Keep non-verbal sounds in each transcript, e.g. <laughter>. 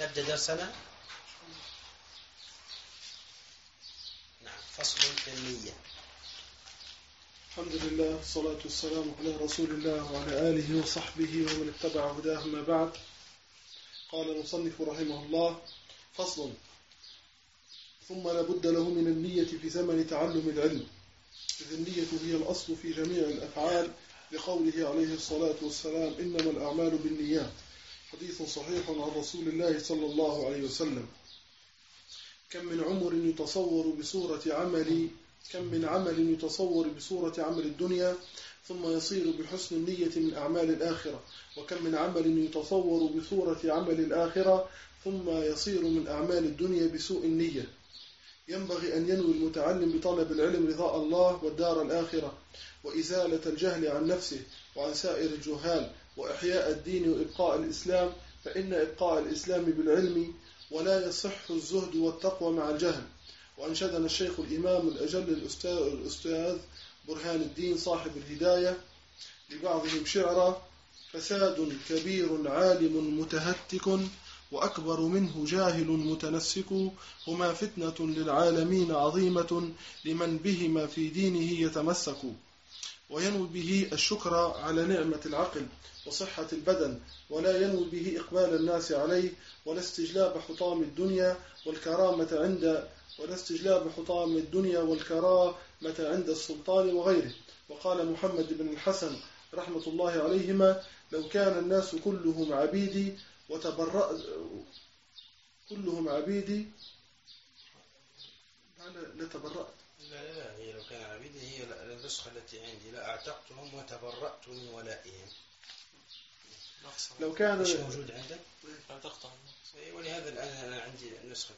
نبدأ درسنا؟ نعم فصل في النية. الحمد لله والصلاة والسلام على رسول الله وعلى آله وصحبه ومن اتبع هداه ما بعد. قال المصنف رحمه الله فصل. ثم لابد له من النية في زمن تعلم العلم. إذ النية هي الأصل في جميع الأفعال لقوله عليه الصلاة والسلام إنما الأعمال بالنيات. حديث صحيح عن رسول الله صلى الله عليه وسلم. كم من عمر يتصور بصورة عمل كم من عمل يتصور بصورة عمل الدنيا ثم يصير بحسن النية من أعمال الآخرة. وكم من عمل يتصور بصورة عمل الآخرة ثم يصير من أعمال الدنيا بسوء النية. ينبغي أن ينوي المتعلم بطلب العلم رضاء الله والدار الآخرة وإزالة الجهل عن نفسه وعن سائر الجهال. وإحياء الدين وإبقاء الإسلام فإن إبقاء الإسلام بالعلم ولا يصح الزهد والتقوى مع الجهل. وأنشدنا الشيخ الإمام الأجل الأستاذ برهان الدين صاحب الهداية لبعضهم شعرا فساد كبير عالم متهتك وأكبر منه جاهل متنسك هما فتنة للعالمين عظيمة لمن بهما في دينه يتمسك. وينوي به الشكر على نعمة العقل وصحة البدن ولا ينوي به إقبال الناس عليه ولا استجلاب حطام الدنيا والكرامة عند ولا استجلاب حطام الدنيا والكرامة عند السلطان وغيره. وقال محمد بن الحسن رحمة الله عليهما لو كان الناس كلهم عبيدي وتبرأ كلهم عبيدي لتبرأت. لا لا هي لو كان عبيدي هي النسخة التي عندي لا أعتقتهم وتبرأت من ولائهم لو كان مش موجود عندك؟ أعتقتهم إيه، ولهذا الآن أنا عندي نسخة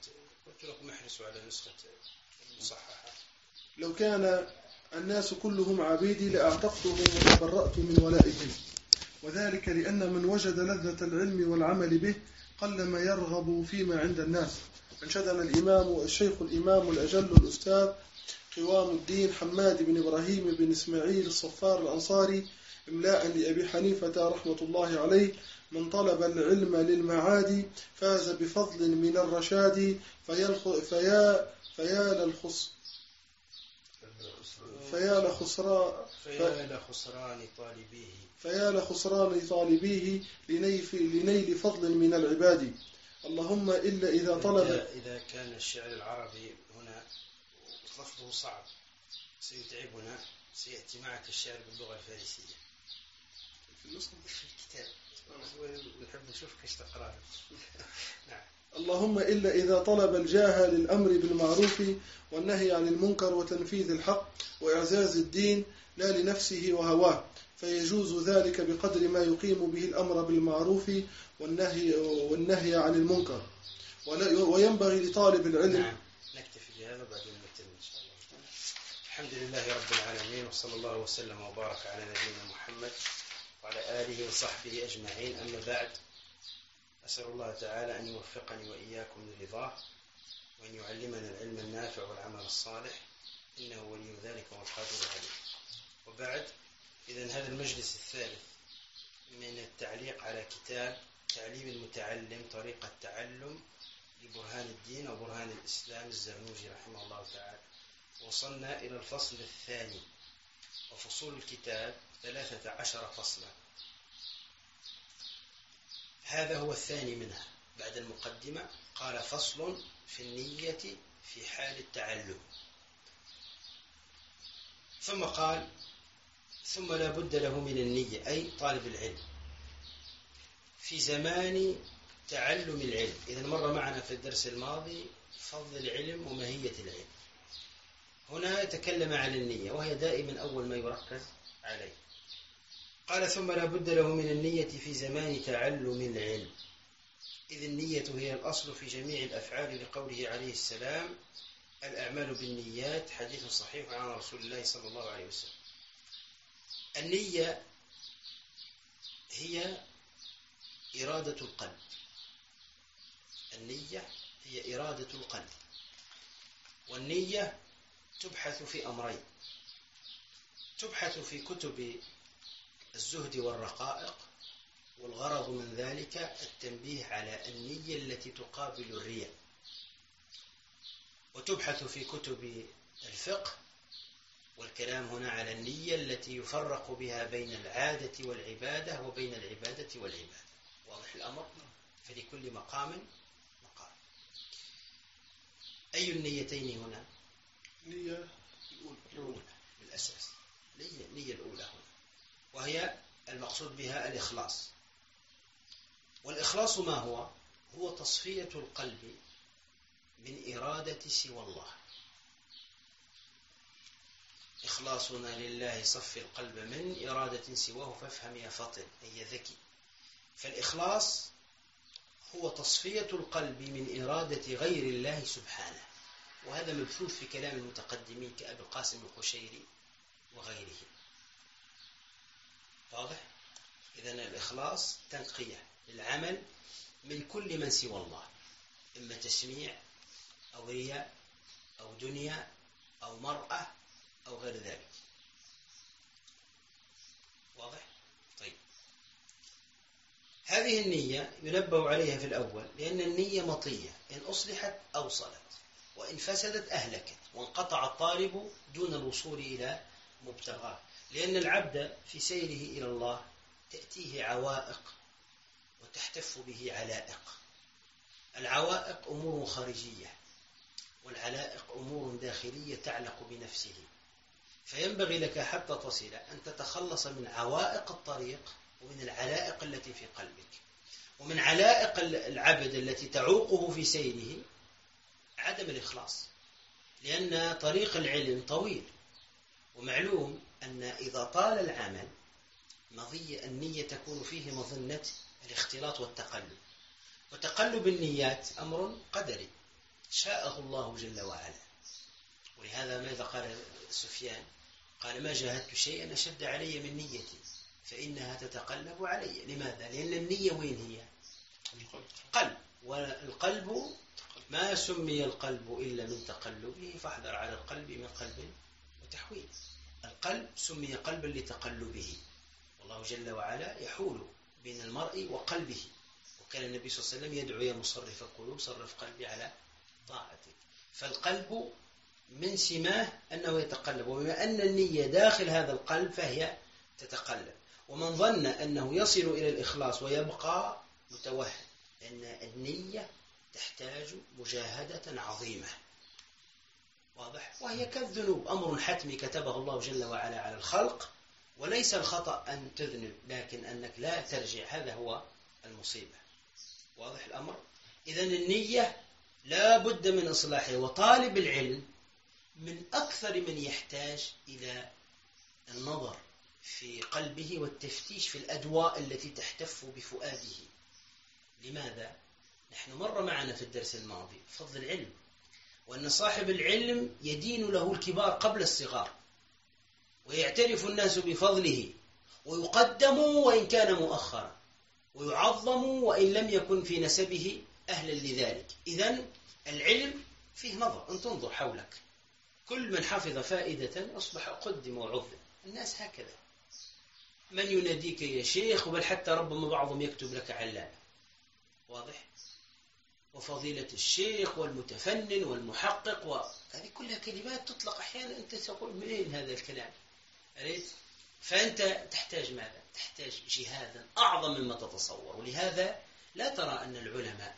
قلت لكم احرصوا على نسخة مصححة لو كان الناس كلهم عبيدي لأعتقتهم وتبرأت من ولائهم. وذلك لأن من وجد لذة العلم والعمل به قل ما يرغب فيما عند الناس. أنشدنا الإمام الشيخ الإمام الأجل الأستاذ قوام الدين حماد بن إبراهيم بن إسماعيل الصفار الأنصاري إملاء لأبي حنيفة رحمة الله عليه من طلب العلم للمعاد فاز بفضل من الرشاد فيا فيا للخص فيا لخسران فيا لخسران طالبيه. فيا لخسران طالبيه لنيل فضل من العباد. اللهم إلا إذا طلب إذا كان الشعر العربي لفظه صعب. سيتعبنا سيأتي معك الشعر باللغة الفارسية. في النسخة في الكتاب. ونحب نشوف كيف تقرأ. <laughs> نعم. اللهم إلا إذا طلب الجاه للأمر بالمعروف والنهي عن المنكر وتنفيذ الحق وإعزاز الدين لا لنفسه وهواه فيجوز ذلك بقدر ما يقيم به الأمر بالمعروف والنهي, والنهي عن المنكر. وينبغي لطالب العلم نعم نكتفي بهذا وبعدين نتم إن شاء الله الحمد لله رب العالمين وصلى الله وسلم وبارك على نبينا محمد وعلى آله وصحبه أجمعين. أما بعد أسأل الله تعالى أن يوفقني وإياكم لرضاه وأن يعلمنا العلم النافع والعمل الصالح. إنه ولي ذلك والقادر عليه. وبعد إذا هذا المجلس الثالث من التعليق على كتاب تعليم المتعلم طريقة تعلم لبرهان الدين وبرهان الإسلام الزرنوجي رحمه الله تعالى. وصلنا إلى الفصل الثاني وفصول الكتاب ثلاثة عشر فصلا. هذا هو الثاني منها. بعد المقدمة قال فصل في النية في حال التعلم. ثم قال ثم لا بد له من النية أي طالب العلم. في زمان تعلم العلم إذا مر معنا في الدرس الماضي فضل العلم وماهية العلم. هنا يتكلم عن النية وهي دائما أول ما يركز عليه. قال ثم لا بد له من النية في زمان تعلم العلم. إذ النية هي الأصل في جميع الأفعال لقوله عليه السلام الأعمال بالنيات حديث صحيح عن رسول الله صلى الله عليه وسلم. النية هي إرادة القلب. النية هي إرادة القلب. والنية تبحث في أمرين. تبحث في كتب الزهد والرقائق والغرض من ذلك التنبيه على النية التي تقابل الرياء. وتبحث في كتب الفقه والكلام هنا على النية التي يفرق بها بين العادة والعبادة وبين العبادة والعبادة. واضح الأمر؟ فلكل مقام مقام أي النيتين هنا؟ نية الأولى بالأساس النية الأولى هنا وهي المقصود بها الإخلاص. والإخلاص ما هو؟ هو تصفية القلب من إرادة سوى الله. إخلاصنا لله صف القلب من إرادة سواه فافهم يا فطن أي ذكي. فالإخلاص هو تصفية القلب من إرادة غير الله سبحانه. وهذا مبثوث في كلام المتقدمين كأبي القاسم القشيري وغيره واضح؟ إذا الإخلاص تنقية للعمل من كل من سوى الله إما تسميع أو رياء أو دنيا أو مرأة أو غير ذلك واضح؟ طيب هذه النية ينبه عليها في الأول لأن النية مطية إن أصلحت أوصلت وإن فسدت أهلكت وانقطع الطالب دون الوصول إلى مبتغاه. لأن العبد في سيره إلى الله تأتيه عوائق وتحتف به علائق. العوائق أمور خارجية والعلائق أمور داخلية تعلق بنفسه. فينبغي لك حتى تصل أن تتخلص من عوائق الطريق ومن العلائق التي في قلبك. ومن علائق العبد التي تعوقه في سيره عدم الإخلاص لأن طريق العلم طويل. ومعلوم أن إذا طال العمل مضي النية تكون فيه مظنة الاختلاط والتقلب. وتقلب النيات أمر قدري شاءه الله جل وعلا. ولهذا ماذا قال سفيان؟ قال ما جاهدت شيئا أشد علي من نيتي فإنها تتقلب علي. لماذا؟ لأن النية وين هي؟ قلب والقلب ما سمي القلب إلا من تقلبه فاحذر على القلب من قلب وتحويل. القلب سمي قلبا لتقلبه. والله جل وعلا يحول بين المرء وقلبه. وكان النبي صلى الله عليه وسلم يدعو يا مصرف القلوب صرف قلبي على طاعتك فالقلب من سماه أنه يتقلب وبما أن النية داخل هذا القلب فهي تتقلب. ومن ظن أنه يصل إلى الإخلاص ويبقى متوهم أن النية تحتاج مجاهدة عظيمة. واضح؟ وهي كالذنوب. أمر حتمي كتبه الله جل وعلا على الخلق وليس الخطأ أن تذنب لكن أنك لا ترجع. هذا هو المصيبة. واضح الأمر؟ إذا النية لا بد من إصلاحها وطالب العلم من أكثر من يحتاج إلى النظر في قلبه والتفتيش في الأدواء التي تحتف بفؤاده. لماذا؟ نحن مر معنا في الدرس الماضي فضل العلم وأن صاحب العلم يدين له الكبار قبل الصغار ويعترف الناس بفضله ويقدم وإن كان مؤخرا ويعظم وإن لم يكن في نسبه أهلا لذلك. إذا العلم فيه نظر أن تنظر حولك. كل من حفظ فائدة أصبح قدم وعظم الناس هكذا. من يناديك يا شيخ؟ بل حتى ربما بعضهم يكتب لك علامة واضح؟ وفضيلة الشيخ والمتفنن والمحقق وهذه كلها كلمات تطلق أحيانا. أنت تقول منين هذا الكلام؟ أريد؟ فأنت تحتاج ماذا؟ تحتاج جهادا أعظم مما تتصور. ولهذا لا ترى أن العلماء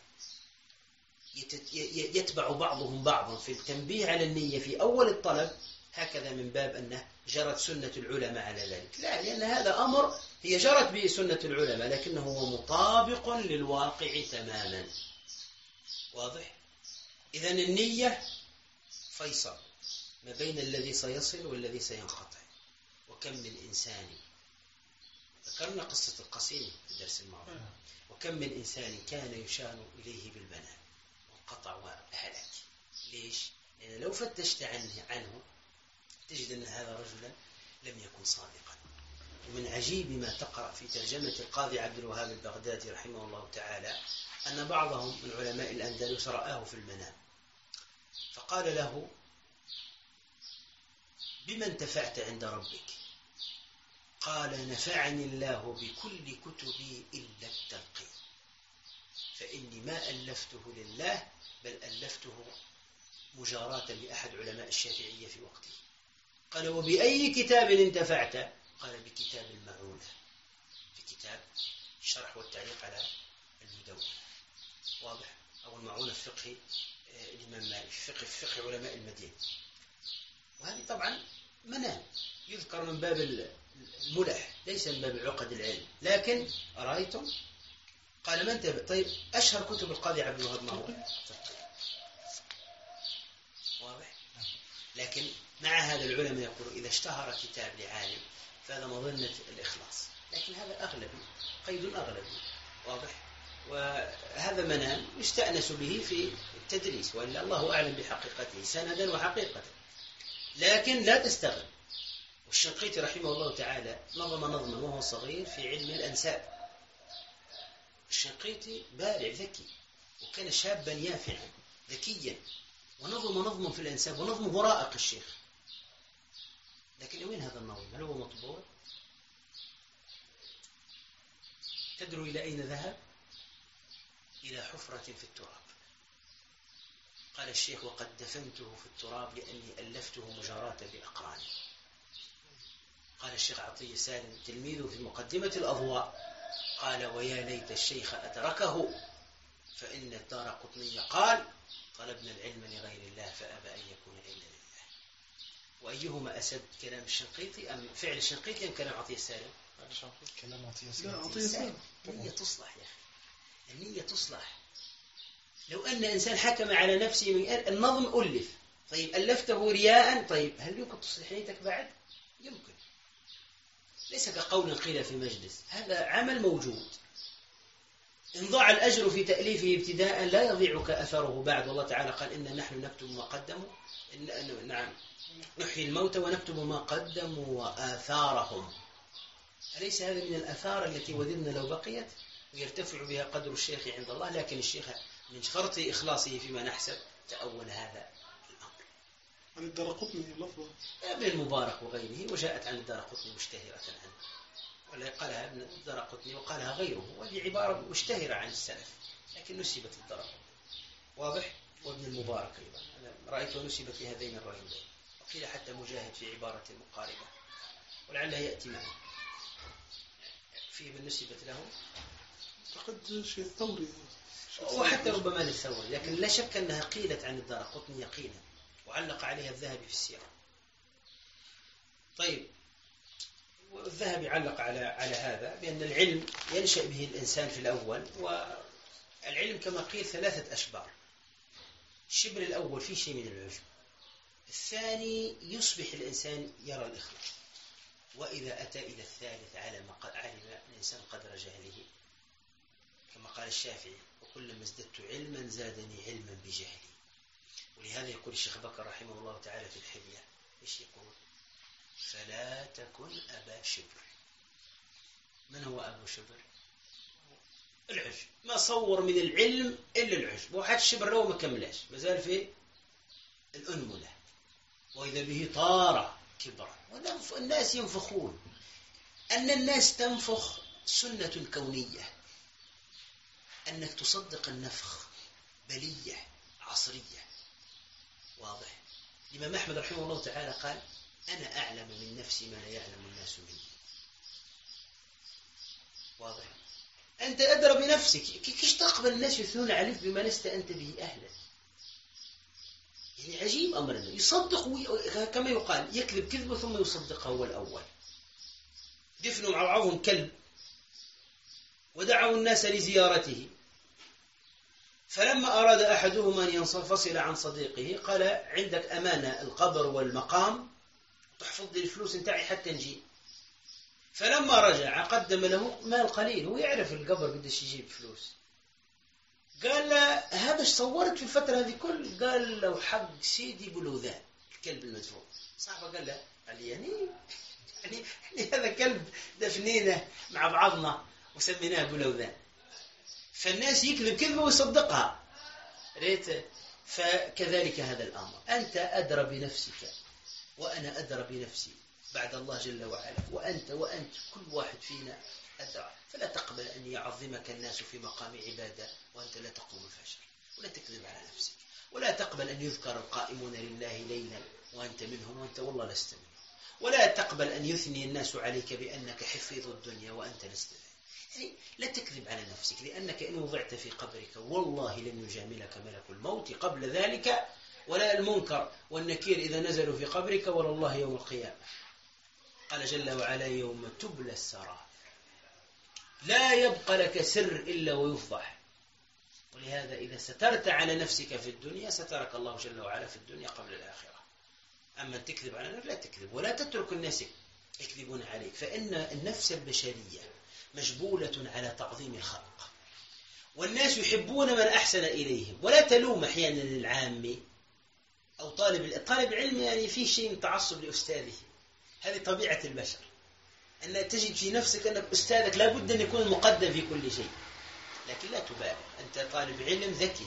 يتبع بعضهم بعضا في التنبيه على النية في أول الطلب. هكذا من باب أنه جرت سنة العلماء على ذلك. لا لأن هذا أمر هي جرت به سنة العلماء لكنه هو مطابق للواقع تماما. واضح؟ إذا النية فيصل ما بين الذي سيصل والذي سينقطع. وكم من إنسان ذكرنا قصة القصيم في الدرس الماضي. وكم من إنسان كان يشار إليه بالبنان وانقطع وهلك. ليش؟ لأن لو فتشت عنه, عنه تجد أن هذا رجلا لم يكن صادقا. ومن عجيب ما تقرأ في ترجمة القاضي عبد الوهاب البغدادي رحمه الله تعالى أن بعضهم من علماء الأندلس رآه في المنام. فقال له بما انتفعت عند ربك؟ قال نفعني الله بكل كتبي إلا التلقين فإني ما ألفته لله بل ألفته مجاراة لأحد علماء الشافعية في وقته. قال وبأي كتاب انتفعت؟ قال بكتاب المعونة في كتاب الشرح والتعليق على المدونة واضح؟ أو المعونة الفقهي آه، الإمام مالك فقه فقه علماء المدينة. وهذه طبعا منام يذكر من باب الملح ليس من باب عقد العلم. لكن أرأيتم؟ قال من تبع طيب أشهر كتب القاضي عبد الوهاب ما هو واضح؟ لكن مع هذا العلماء يقولون إذا اشتهر كتاب لعالم فهذا مظنة الإخلاص. لكن هذا أغلبي قيد أغلبي واضح؟ وهذا منام يستأنس به في التدريس وإلا الله أعلم بحقيقته سندا وحقيقة لكن لا تستغل. والشنقيطي رحمه الله تعالى نظم نظما وهو صغير في علم الأنساب. الشنقيطي بارع ذكي وكان شابا يافعا ذكيا. ونظم نظما في الأنساب ونظمه رائق الشيخ. لكن وين هذا النظم هل هو مطبوع؟ تدروا إلى أين ذهب؟ إلى حفرة في التراب. قال الشيخ وقد دفنته في التراب لأني ألفته مجاراة بأقراني قال الشيخ عطية سالم تلميذه في مقدمة الأضواء. قال ويا ليت الشيخ أدركه فإن الدار قطني قال طلبنا العلم لغير الله فأبى أن يكون إلا لله وأيهما أسد كلام الشنقيطي أم فعل الشنقيطي أم كلام عطية سالم؟ كلام عطية سالم. لا عطية سالم. النية تصلح يا أخي. النية تصلح. لو أن إنسان حكم على نفسه من النظم ألف. طيب ألفته رياء؟ طيب هل يمكن تصلح نيتك بعد؟ يمكن. ليس كقول قيل في مجلس هذا عمل موجود. إن ضاع الأجر في تأليفه ابتداء لا يضيعك أثره بعد. والله تعالى قال إن نحن نكتب ما قدموا. إن نعم. نحيي الموتى ونكتب ما قدموا وآثارهم. أليس هذا من الآثار التي وددنا لو بقيت؟ ويرتفع بها قدر الشيخ عند الله لكن الشيخ من فرط إخلاصه فيما نحسب تأول هذا الأمر. عن الدار قطني لفظة. ابن المبارك وغيره وجاءت عن الدار قطني مشتهرة عنه. ولا قالها ابن الدار قطني وقالها غيره وهذه عبارة مشتهرة عن السلف لكن نسبت الدار واضح؟ وابن المبارك أيضا. أنا رأيته نسبت لهذين الرجلين. وقيل حتى مجاهد في عبارة مقاربة. ولعلها يأتي معه. في من نسبت له. أعتقد شيء الثوري وحتى ربما للثوري لكن لا شك أنها قيلت عن الدار قطني يقينا. وعلق عليها الذهبي في السيرة طيب. والذهبي علق على على هذا بأن العلم ينشأ به الإنسان في الأول والعلم كما قيل ثلاثة أشبار. الشبر الأول فيه شيء من العجب الثاني يصبح الإنسان يرى الإخلاص. وإذا أتى إلى الثالث علم علم الإنسان قدر جهله. كما قال الشافعي وكلما ازددت علما زادني علما بجهلي. ولهذا يقول الشيخ بكر رحمه الله تعالى في الحلية إيش يقول؟ فلا تكن أبا شبر. من هو أبو شبر؟ العجب ما صور من العلم إلا العجب وحد الشبر لو ما كملاش. ما زال في الأنملة. وإذا به طار كبرا. الناس ينفخون. أن الناس تنفخ سنة كونية. أنك تصدق النفخ بلية عصرية. واضح؟ الإمام أحمد رحمه الله تعالى قال أنا أعلم من نفسي ما لا يعلم الناس مني واضح؟ أنت أدرى بنفسك. كيف تقبل الناس يثنون عليك بما لست أنت به أهلا؟ يعني عجيب أمرنا يصدق كما يقال يكذب كذبه ثم يصدقه هو الأول. دفنوا مع بعضهم كلب. ودعوا الناس لزيارته. فلما أراد أحدهما أن ينفصل عن صديقه قال عندك أمانة القبر والمقام تحفظ لي الفلوس انتعي حتى نجي. فلما رجع قدم له مال قليل هو يعرف القبر قديش يجيب فلوس. قال هذا إيش صورت في الفترة هذه كل قال له حق سيدي بلوذان الكلب المدفون. صاحبه قال له قال يعني يعني, يعني هذا كلب دفنينه مع بعضنا وسميناه بلوذان فالناس يكذب كذبة ويصدقها. ريت فكذلك هذا الأمر. أنت أدرى بنفسك وأنا أدرى بنفسي بعد الله جل وعلا. وأنت وأنت كل واحد فينا أدرى فلا تقبل أن يعظمك الناس في مقام عبادة وأنت لا تقوم الفجر. ولا تكذب على نفسك. ولا تقبل أن يذكر القائمون لله ليلا وأنت منهم وأنت والله لست منهم. ولا تقبل أن يثني الناس عليك بأنك حفيظ الدنيا وأنت لست يعني لا تكذب على نفسك لأنك إن وضعت في قبرك والله لن يجاملك ملك الموت قبل ذلك ولا المنكر والنكير إذا نزلوا في قبرك ولا الله يوم القيامة. قال جل وعلا يوم تبلى السرائر. لا يبقى لك سر إلا ويفضح. ولهذا إذا سترت على نفسك في الدنيا سترك الله جل وعلا في الدنيا قبل الآخرة. أما تكذب على نفسك لا تكذب. ولا تترك الناس يكذبون عليك. فإن النفس البشرية مجبولة على تعظيم الخلق. والناس يحبون من أحسن إليهم. ولا تلوم أحيانا العامي أو طالب طالب علم يعني في شيء من تعصب لأستاذه. هذه طبيعة البشر. أن تجد في نفسك أنك أستاذك لابد أن يكون مقدم في كل شيء. لكن لا تبالغ أنت طالب علم ذكي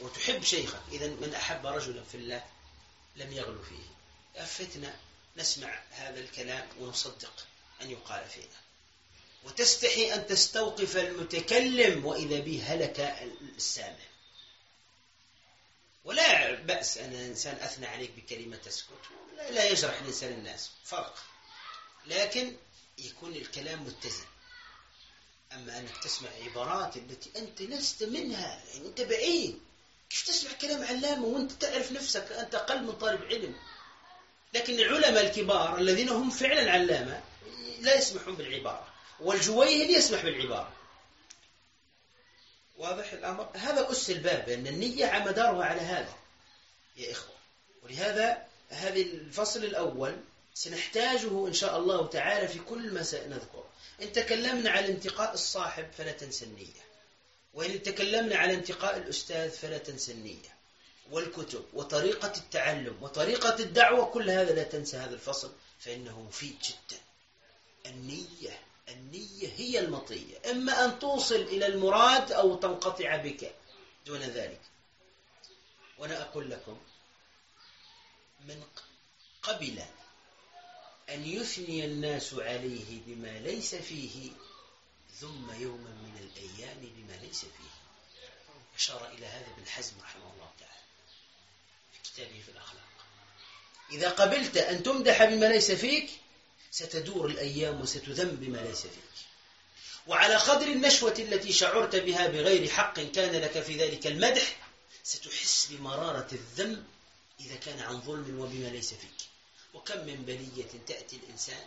وتحب شيخك. إذا من أحب رجلا في الله لم يغلو فيه. أفتنا نسمع هذا الكلام ونصدق أن يقال فينا. وتستحي أن تستوقف المتكلم وإذا به هلك السامع ولا بأس أن الإنسان أثنى عليك بكلمة تسكت. لا يجرح الإنسان الناس. فرق. لكن يكون الكلام متزن. أما أنك تسمع عبارات التي أنت لست منها يعني أنت بعيد. كيف تسمع كلام علامة وأنت تعرف نفسك أنت أقل من طالب علم؟ لكن العلماء الكبار الذين هم فعلا علامة لا يسمحون بالعبارة والجويهل يسمح بالعبارة. واضح الأمر؟ هذا أس الباب لأن النية مدارها على هذا. يا إخوة ولهذا هذه الفصل الأول سنحتاجه إن شاء الله تعالى في كل ما سنذكر. إن تكلمنا على انتقاء الصاحب فلا تنسى النية. وإن تكلمنا على انتقاء الأستاذ فلا تنسى النية. والكتب وطريقة التعلم وطريقة الدعوة كل هذا لا تنسى هذا الفصل فإنه مفيد جدا. النية النية هي المطية. إما أن توصل إلى المراد أو تنقطع بك دون ذلك. وأنا أقول لكم من قبل أن يثني الناس عليه بما ليس فيه ثم يوما من الأيام بما ليس فيه. أشار إلى هذا ابن حزم رحمه الله تعالى في كتابه في الأخلاق. إذا قبلت أن تمدح بما ليس فيك ستدور الأيام وستذم بما ليس فيك. وعلى قدر النشوة التي شعرت بها بغير حق كان لك في ذلك المدح ستحس بمرارة الذم إذا كان عن ظلم وبما ليس فيك. وكم من بلية تأتي الإنسان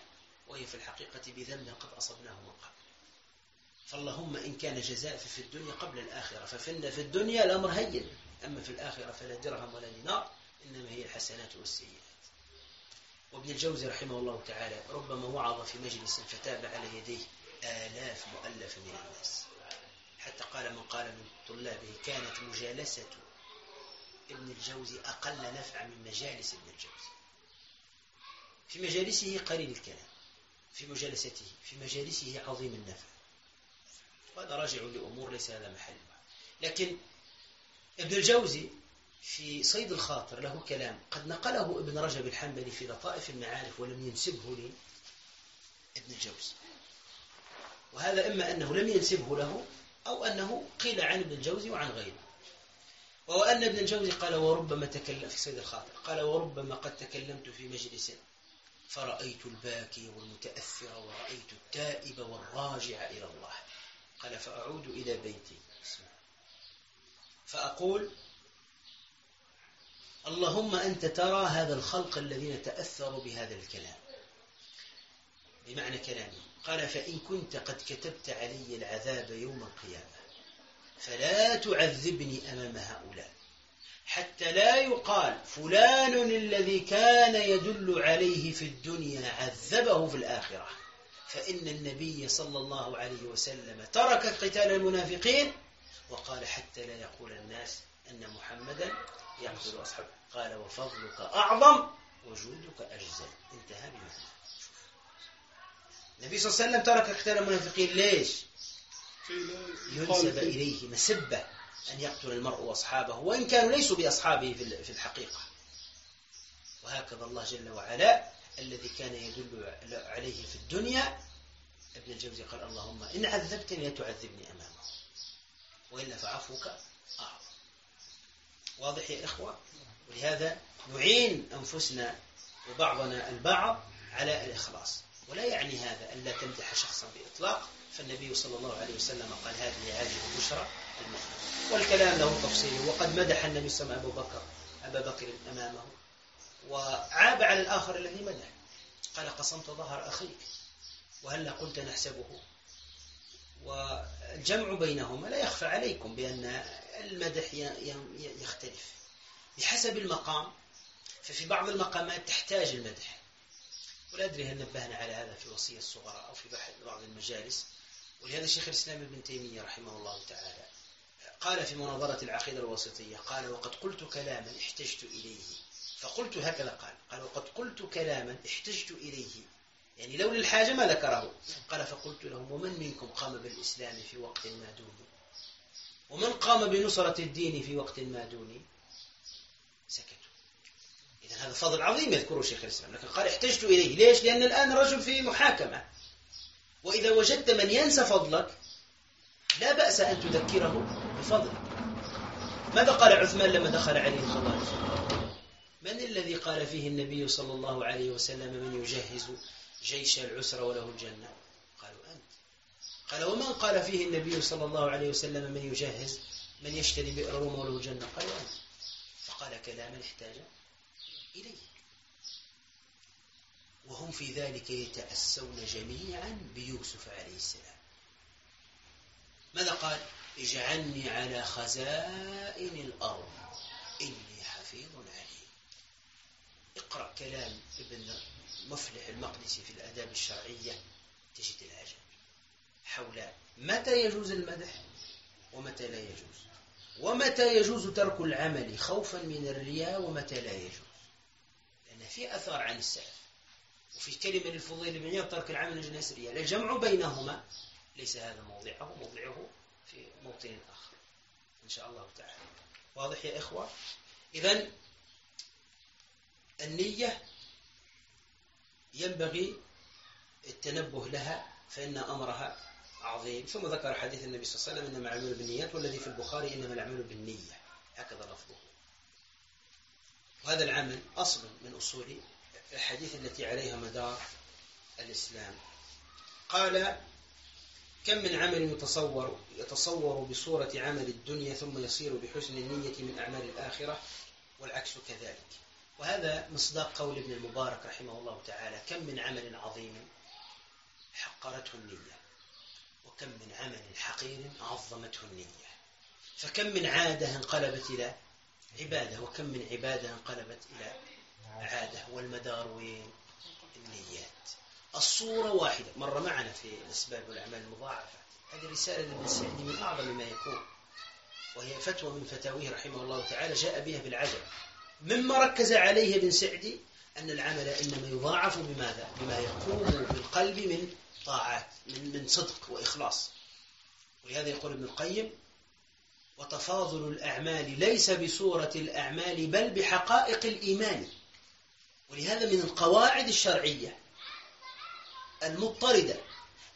وهي في الحقيقة بذنب قد أصبناه من قبل. فاللهم إن كان جزاء ففي الدنيا قبل الآخرة ففن في الدنيا الأمر هين أما في الآخرة فلا درهم ولا دينار إنما هي الحسنات والسيئات. وابن الجوزي رحمه الله تعالى ربما وعظ في مجلس فتاب على يديه آلاف مؤلفة من الناس. حتى قال من قال من طلابه كانت مجالسة ابن الجوزي أقل نفع من مجالس ابن الجوزي. في مجالسه قليل الكلام. في مجالسته في مجالسه عظيم النفع. وهذا راجع لأمور ليس هذا محلها لكن ابن الجوزي في صيد الخاطر له كلام. قد نقله ابن رجب الحنبلي في لطائف المعارف ولم ينسبه لابن الجوزي. وهذا إما أنه لم ينسبه له أو أنه قيل عن ابن الجوزي وعن غيره. وهو أن ابن الجوزي قال وربما تكلم في صيد الخاطر قال وربما قد تكلمت في مجلس فرأيت الباكي والمتأثر ورأيت التائب والراجع إلى الله. قال فأعود إلى بيتي. فأقول اللهم أنت ترى هذا الخلق الذين تأثروا بهذا الكلام. بمعنى كلامي. قال فإن كنت قد كتبت علي العذاب يوم القيامة فلا تعذبني أمام هؤلاء. حتى لا يقال فلان الذي كان يدل عليه في الدنيا عذبه في الآخرة. فإن النبي صلى الله عليه وسلم ترك قتال المنافقين وقال حتى لا يقول الناس أن محمدا يقتل أصحابه. قال وفضلك أعظم وجودك أجزل. انتهى بمثل النبي صلى الله عليه وسلم ترك قتال المنافقين ليش؟ ينسب إليه مسبة. أن يقتل المرء أصحابه وإن كانوا ليسوا بأصحابه في الحقيقة. وهكذا الله جل وعلا الذي كان يدل عليه في الدنيا. ابن الجوزي قال اللهم إن عذبتني تعذبني أمامه وإلا فعفوك أعظم. واضح يا إخوة؟ ولهذا نعين أنفسنا وبعضنا البعض على الإخلاص. ولا يعني هذا أن لا تمدح شخصا بإطلاق. فالنبي صلى الله عليه وسلم قال هذه هذه البشرى والكلام له تفصيل. وقد مدح النبي صلى الله عليه وسلم أبو بكر أبا بكر أمامه. وعاب على الآخر الذي مدح. قال قصمت ظهر أخيك. وهل قلت نحسبه. والجمع بينهما لا يخفى عليكم بأن المدح يختلف. بحسب المقام ففي بعض المقامات تحتاج المدح. ولا أدري هل نبهنا على هذا في وصية الصغراء أو في بعض المجالس. ولهذا الشيخ الإسلام ابن تيمية رحمه الله تعالى قال في مناظرة العقيدة الوسطية قال وقد قلت كلاما احتجت إليه. فقلت هكذا قال قال وقد قلت كلاما احتجت إليه. يعني لولا الحاجة ما ذكره. قال فقلت لهم ومن منكم قام بالإسلام في وقت ما دوني؟ ومن قام بنصرة الدين في وقت ما دوني؟ سكتوا إذا هذا فضل عظيم يذكره شيخ الإسلام لكن قال احتجت إليه. ليش؟ لأن الآن رجل في محاكمة. وإذا وجدت من ينسى فضلك لا بأس أن تذكره. بفضلك ماذا قال عثمان لما دخل عليه صلى الله عليه وسلم؟ من الذي قال فيه النبي صلى الله عليه وسلم من يجهز جيش العسرة وله الجنة؟ قالوا أنت. قال ومن قال فيه النبي صلى الله عليه وسلم من يجهز من يشتري بئر روما وله الجنة؟ قالوا أنت. فقال كلاما احتاج إليه. وهم في ذلك يتأسون جميعا بيوسف عليه السلام. ماذا قال؟ اجعلني على خزائن الأرض. إني حفيظ عليم. اقرأ كلام ابن مفلح المقدسي في الآداب الشرعية تجد العجب. حول متى يجوز المدح ومتى لا يجوز. ومتى يجوز ترك العمل خوفا من الرياء ومتى لا يجوز. لأن في أثار عن السلف. وفي كلمة للفضيل بن ترك العمل جنس الرياء. الجمع بينهما. ليس هذا موضعه. موضعه في موطن آخر. إن شاء الله تعالى. واضح يا إخوة؟ إذا النية ينبغي التنبه لها فإن أمرها عظيم. ثم ذكر حديث النبي صلى الله عليه وسلم إنما العمل بالنيات والذي في البخاري إنما العمل بالنية. هكذا لفظه. وهذا العمل أصل من أصول الحديث التي عليها مدار الإسلام. قال كم من عمل يتصور يتصور بصورة عمل الدنيا ثم يصير بحسن النية من أعمال الآخرة والعكس كذلك. وهذا مصداق قول ابن المبارك رحمه الله تعالى. كم من عمل عظيم حقرته النية وكم من عمل حقير عظمته النية. فكم من عادة انقلبت إلى عبادة وكم من عبادة انقلبت إلى عادة والمدار وين؟ النيات. الصورة واحدة. مر معنا في الأسباب والأعمال المضاعفة. هذه رسالة لابن سعدي من أعظم ما يكون. وهي فتوى من فتاويه رحمه الله تعالى جاء بها بالعجب. مما ركز عليه ابن سعدي أن العمل إنما يضاعف بماذا؟ بما يقوم بالقلب من طاعات من من صدق وإخلاص. ولهذا يقول ابن القيم وتفاضل الأعمال ليس بصورة الأعمال بل بحقائق الإيمان. ولهذا من القواعد الشرعية المضطردة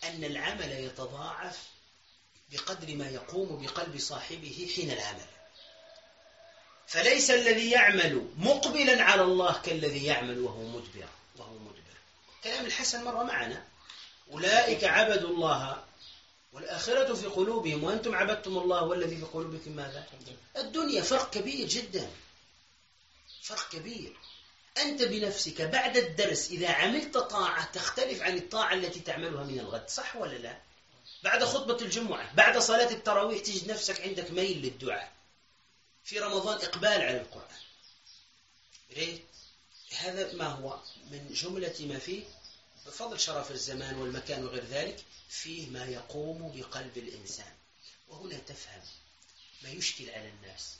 أن العمل يتضاعف بقدر ما يقوم بقلب صاحبه حين العمل. فليس الذي يعمل مقبلا على الله كالذي يعمل وهو مدبر وهو مدبر كلام الحسن مر معنا. أولئك عبدوا الله والآخرة في قلوبهم وأنتم عبدتم الله والذي في قلوبكم ماذا؟ الدنيا. فرق كبير جدا. فرق كبير. أنت بنفسك بعد الدرس إذا عملت طاعة تختلف عن الطاعة التي تعملها من الغد صح ولا لا؟ بعد خطبة الجمعة بعد صلاة التراويح تجد نفسك عندك ميل للدعاء. في رمضان إقبال على القرآن. ريت هذا ما هو من جملة ما فيه بفضل شرف الزمان والمكان وغير ذلك فيه ما يقوم بقلب الإنسان. وهنا تفهم ما يشكل على الناس.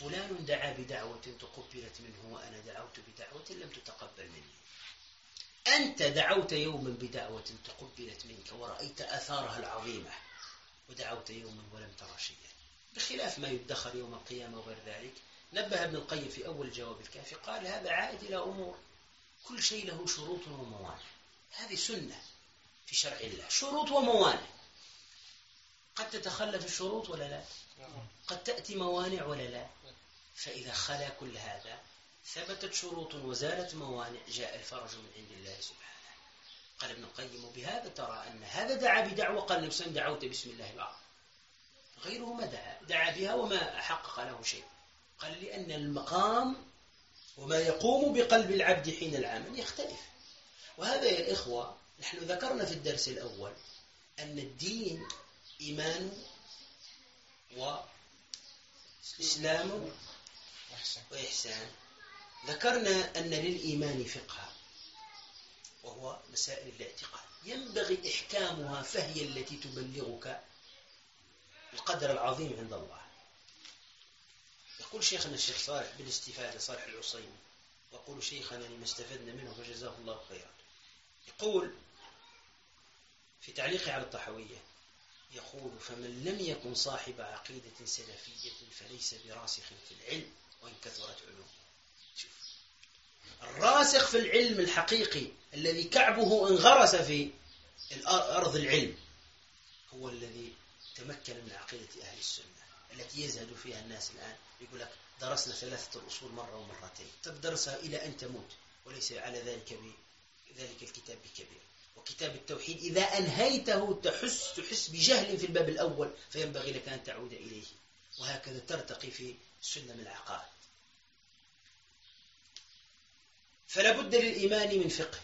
فلان دعا بدعوة تقبلت منه وأنا دعوت بدعوة لم تتقبل مني. أنت دعوت يوما بدعوة تقبلت منك ورأيت أثارها العظيمة ودعوت يوما ولم ترى شيئا. بخلاف ما يدخر يوم القيامة وغير ذلك نبه ابن القيم في أول جواب الكافي قال هذا عائد إلى أمور. كل شيء له شروط وموانع. هذه سنة في شرع الله. شروط وموانع. قد تتخلف الشروط ولا لا؟ قد تأتي موانع ولا لا؟ فإذا خلا كل هذا ثبتت شروط وزالت موانع جاء الفرج من عند الله سبحانه. قال ابن القيم بهذا ترى أن هذا دعا بدعوة. قال النبي دعوت بسم الله الأعظم غيره ما دعا دعا بها وما حقق له شيء. قال لأن المقام وما يقوم بقلب العبد حين العمل يختلف. وهذا يا إخوة نحن ذكرنا في الدرس الأول أن الدين إيمان وإسلام وإحسان. ذكرنا أن للإيمان فقها وهو مسائل الاعتقاد. ينبغي إحكامها فهي التي تبلغك القدر العظيم عند الله. يقول شيخنا الشيخ صالح بالاستفادة صالح العصيمي يقول شيخنا لما استفدنا منه فجزاه الله خيرا. يقول في تعليقه على الطحوية يقول فمن لم يكن صاحب عقيدة سلفية فليس براسخ في العلم. وإن كثرت علومه الراسخ في العلم الحقيقي الذي كعبه انغرس في أرض العلم هو الذي تمكن من عقيدة أهل السنة التي يزهد فيها الناس الآن. يقول لك درسنا ثلاثة الأصول مرة ومرتين. تدرسها إلى أن تموت وليس على ذلك ذلك الكتاب بكبير. وكتاب التوحيد إذا أنهيته تحس تحس بجهل في الباب الأول فينبغي لك أن تعود إليه. وهكذا ترتقي في سلم العقائد. فلا بد للإيمان من فقه.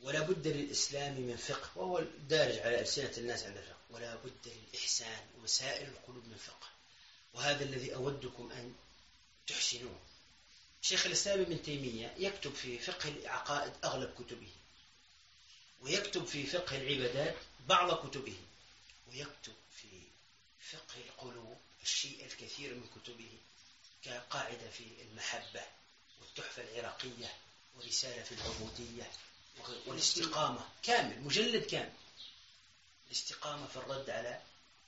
ولا بد للإسلام من فقه. وهو الدارج على ألسنة الناس عند الفقه. ولا بد للإحسان ومسائل القلوب من فقه. وهذا الذي أودكم أن تحسنوه. شيخ الإسلام ابن تيمية يكتب في فقه العقائد أغلب كتبه. ويكتب في فقه العبادات بعض كتبه. ويكتب في فقه القلوب الشيء الكثير من كتبه كقاعدة في المحبة. والتحفة العراقية ورسالة في العبودية والاستقامة كامل مجلد كامل. الاستقامة في الرد على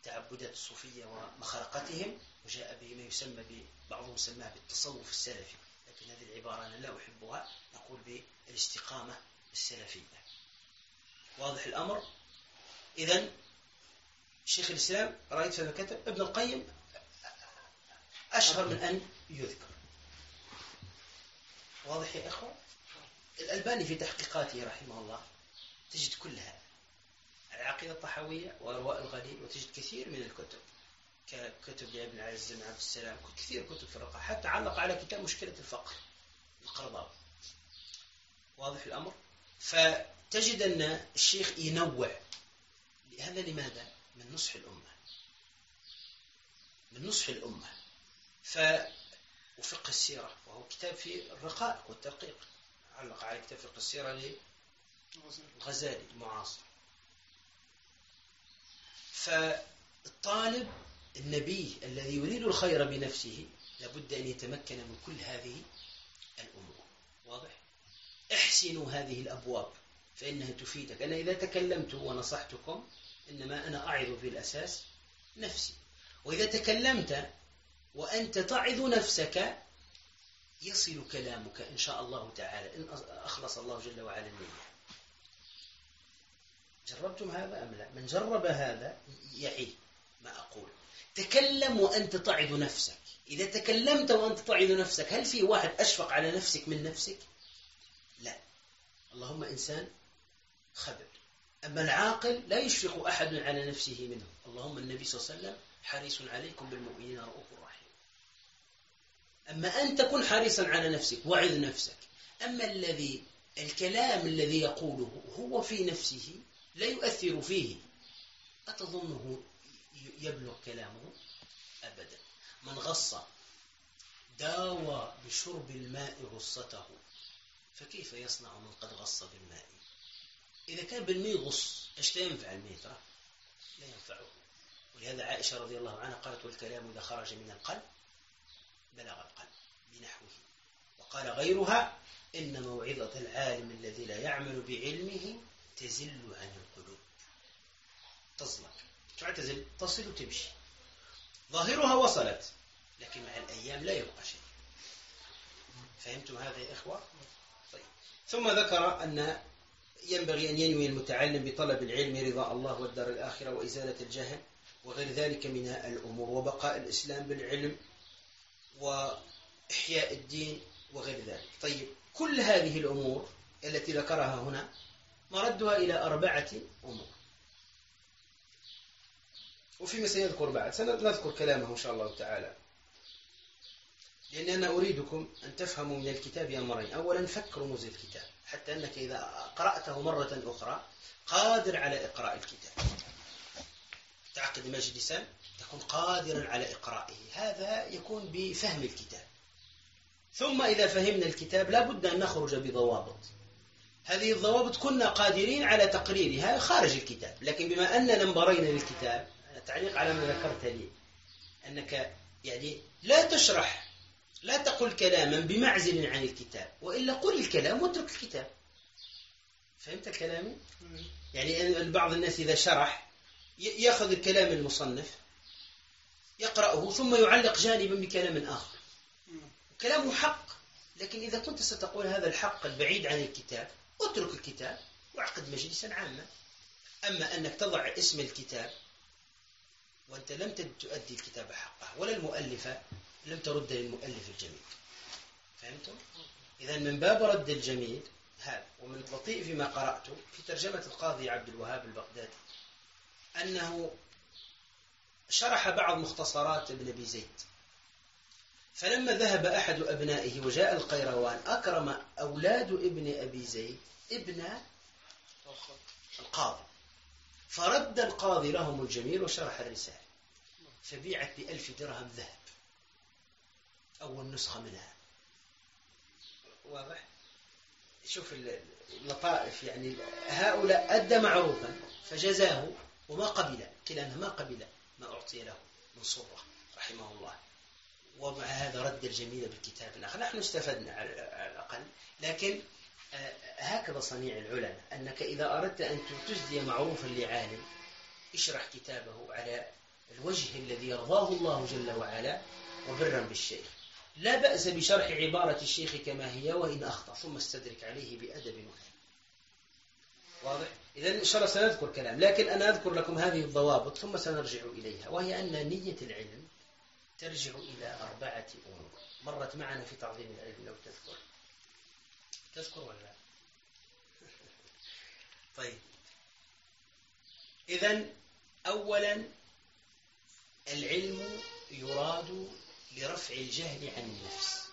تعبدات الصوفية ومخرقتهم وجاء به ما يسمى بعضهم سماه بالتصوف السلفي لكن هذه العبارة أنا لا أحبها نقول بالاستقامة السلفية. واضح الأمر؟ إذا شيخ الإسلام رأيت فيما كتب؟ ابن القيم أشهر من أن يذكر. واضح يا إخوة؟ الألباني في تحقيقاته رحمه الله تجد كلها العقيدة الطحوية وأرواء الغليل وتجد كثير من الكتب ككتب لابن عز بن عبد السلام كثير كتب في الرقعة حتى علق على كتاب مشكلة الفقر القرضاوي. واضح الأمر؟ فتجد أن الشيخ ينوع. هذا لماذا؟ من نصح الأمة. من نصح الأمة. ف وفقه السيرة وهو كتاب في الرقائق والترقيق علق على كتاب فقه السيرة للغزالي المعاصر فالطالب النبي الذي يريد الخير بنفسه لابد أن يتمكن من كل هذه الأمور. واضح؟ احسنوا هذه الأبواب فإنها تفيدك. أنا إذا تكلمت ونصحتكم إنما أنا أعظ في الأساس نفسي. وإذا تكلمت وأنت تعظ نفسك يصل كلامك إن شاء الله تعالى إن أخلص الله جل وعلا النية. جربتم هذا أم لا؟ من جرب هذا يعي ما أقول. تكلم وأنت تعظ نفسك. إذا تكلمت وأنت تعظ نفسك هل في واحد أشفق على نفسك من نفسك؟ لا. اللهم إنسان خبر. أما العاقل لا يشفق أحد على نفسه منه. اللهم النبي صلى الله عليه وسلم حريص عليكم بالمؤمنين رؤوف رحيم. أما أن تكون حريصا على نفسك وعظ نفسك أما الذي الكلام الذي يقوله هو في نفسه لا يؤثر فيه أتظنه يبلغ كلامه؟ أبدا. من غص داوى بشرب الماء غصته فكيف يصنع من قد غص بالماء؟ إذا كان بالماء غص إيش ينفع الماء لا ينفعه. ولهذا عائشة رضي الله عنها قالت والكلام إذا خرج من القلب بلغ القلب بنحوه. وقال غيرها إن موعظة العالم الذي لا يعمل بعلمه تزل عن القلوب. تصلك تعتزل تصل وتمشي. ظاهرها وصلت لكن مع الأيام لا يبقى شيء. فهمتم هذا يا إخوة؟ طيب. ثم ذكر أن ينبغي أن ينوي المتعلم بطلب العلم رضا الله والدار الآخرة وإزالة الجهل وغير ذلك من الأمور وبقاء الإسلام بالعلم وإحياء الدين وغير ذلك. طيب كل هذه الأمور التي ذكرها هنا مردها إلى أربعة أمور. وفيما سيذكر بعد سنذكر كلامه إن شاء الله تعالى. لأن أنا أريدكم أن تفهموا من الكتاب أمرين. أولا فك رموز الكتاب حتى أنك إذا قرأته مرة أخرى قادر على إقراء الكتاب. تعقد مجلسا تكون قادرا على إقرائه. هذا يكون بفهم الكتاب. ثم إذا فهمنا الكتاب لا بد أن نخرج بضوابط. هذه الضوابط كنا قادرين على تقريرها خارج الكتاب. لكن بما أننا انبرينا للكتاب تعليق على ما ذكرت لي أنك يعني لا تشرح لا تقل كلاما بمعزل عن الكتاب وإلا قل الكلام واترك الكتاب. فهمت كلامي؟ يعني بعض الناس إذا شرح يأخذ الكلام المصنف يقرأه ثم يعلق جانبا بكلام آخر. كلامه حق لكن إذا كنت ستقول هذا الحق البعيد عن الكتاب اترك الكتاب واعقد مجلسا عاما. أما أنك تضع اسم الكتاب وأنت لم تؤدي الكتاب حقه ولا المؤلف لم ترد للمؤلف الجميل. فهمتم؟ إذا من باب رد الجميل هذا ومن البطيء فيما قرأته في ترجمة القاضي عبد الوهاب البغدادي أنه شرح بعض مختصرات ابن أبي زيد. فلما ذهب أحد أبنائه وجاء القيروان أكرم أولاد ابن أبي زيد ابن القاضي. فرد القاضي لهم الجميل وشرح الرسالة. فبيعت بألف درهم ذهب. أول نسخة منها. واضح؟ شوف اللطائف يعني هؤلاء أدى معروفا فجزاه وما قبل كلا ما قبل. ما أعطي له من صرة رحمه الله. ومع هذا رد الجميل بالكتاب الآخر. نحن استفدنا على الأقل. لكن آه، هكذا صنيع العلماء أنك إذا أردت أن تجدي معروفا لعالم اشرح كتابه على الوجه الذي يرضاه الله جل وعلا وبرا بالشيخ. لا بأس بشرح عبارة الشيخ كما هي وإن أخطأ ثم استدرك عليه بأدب واضح؟ إذا إن شاء الله سنذكر كلام لكن أنا أذكر لكم هذه الضوابط ثم سنرجع إليها وهي أن نية العلم ترجع إلى أربعة أمور. مرت معنا في تعظيم العلم لو تذكر. تذكر ولا لا؟ <laughs> طيب. إذا أولا العلم يراد لرفع الجهل عن النفس.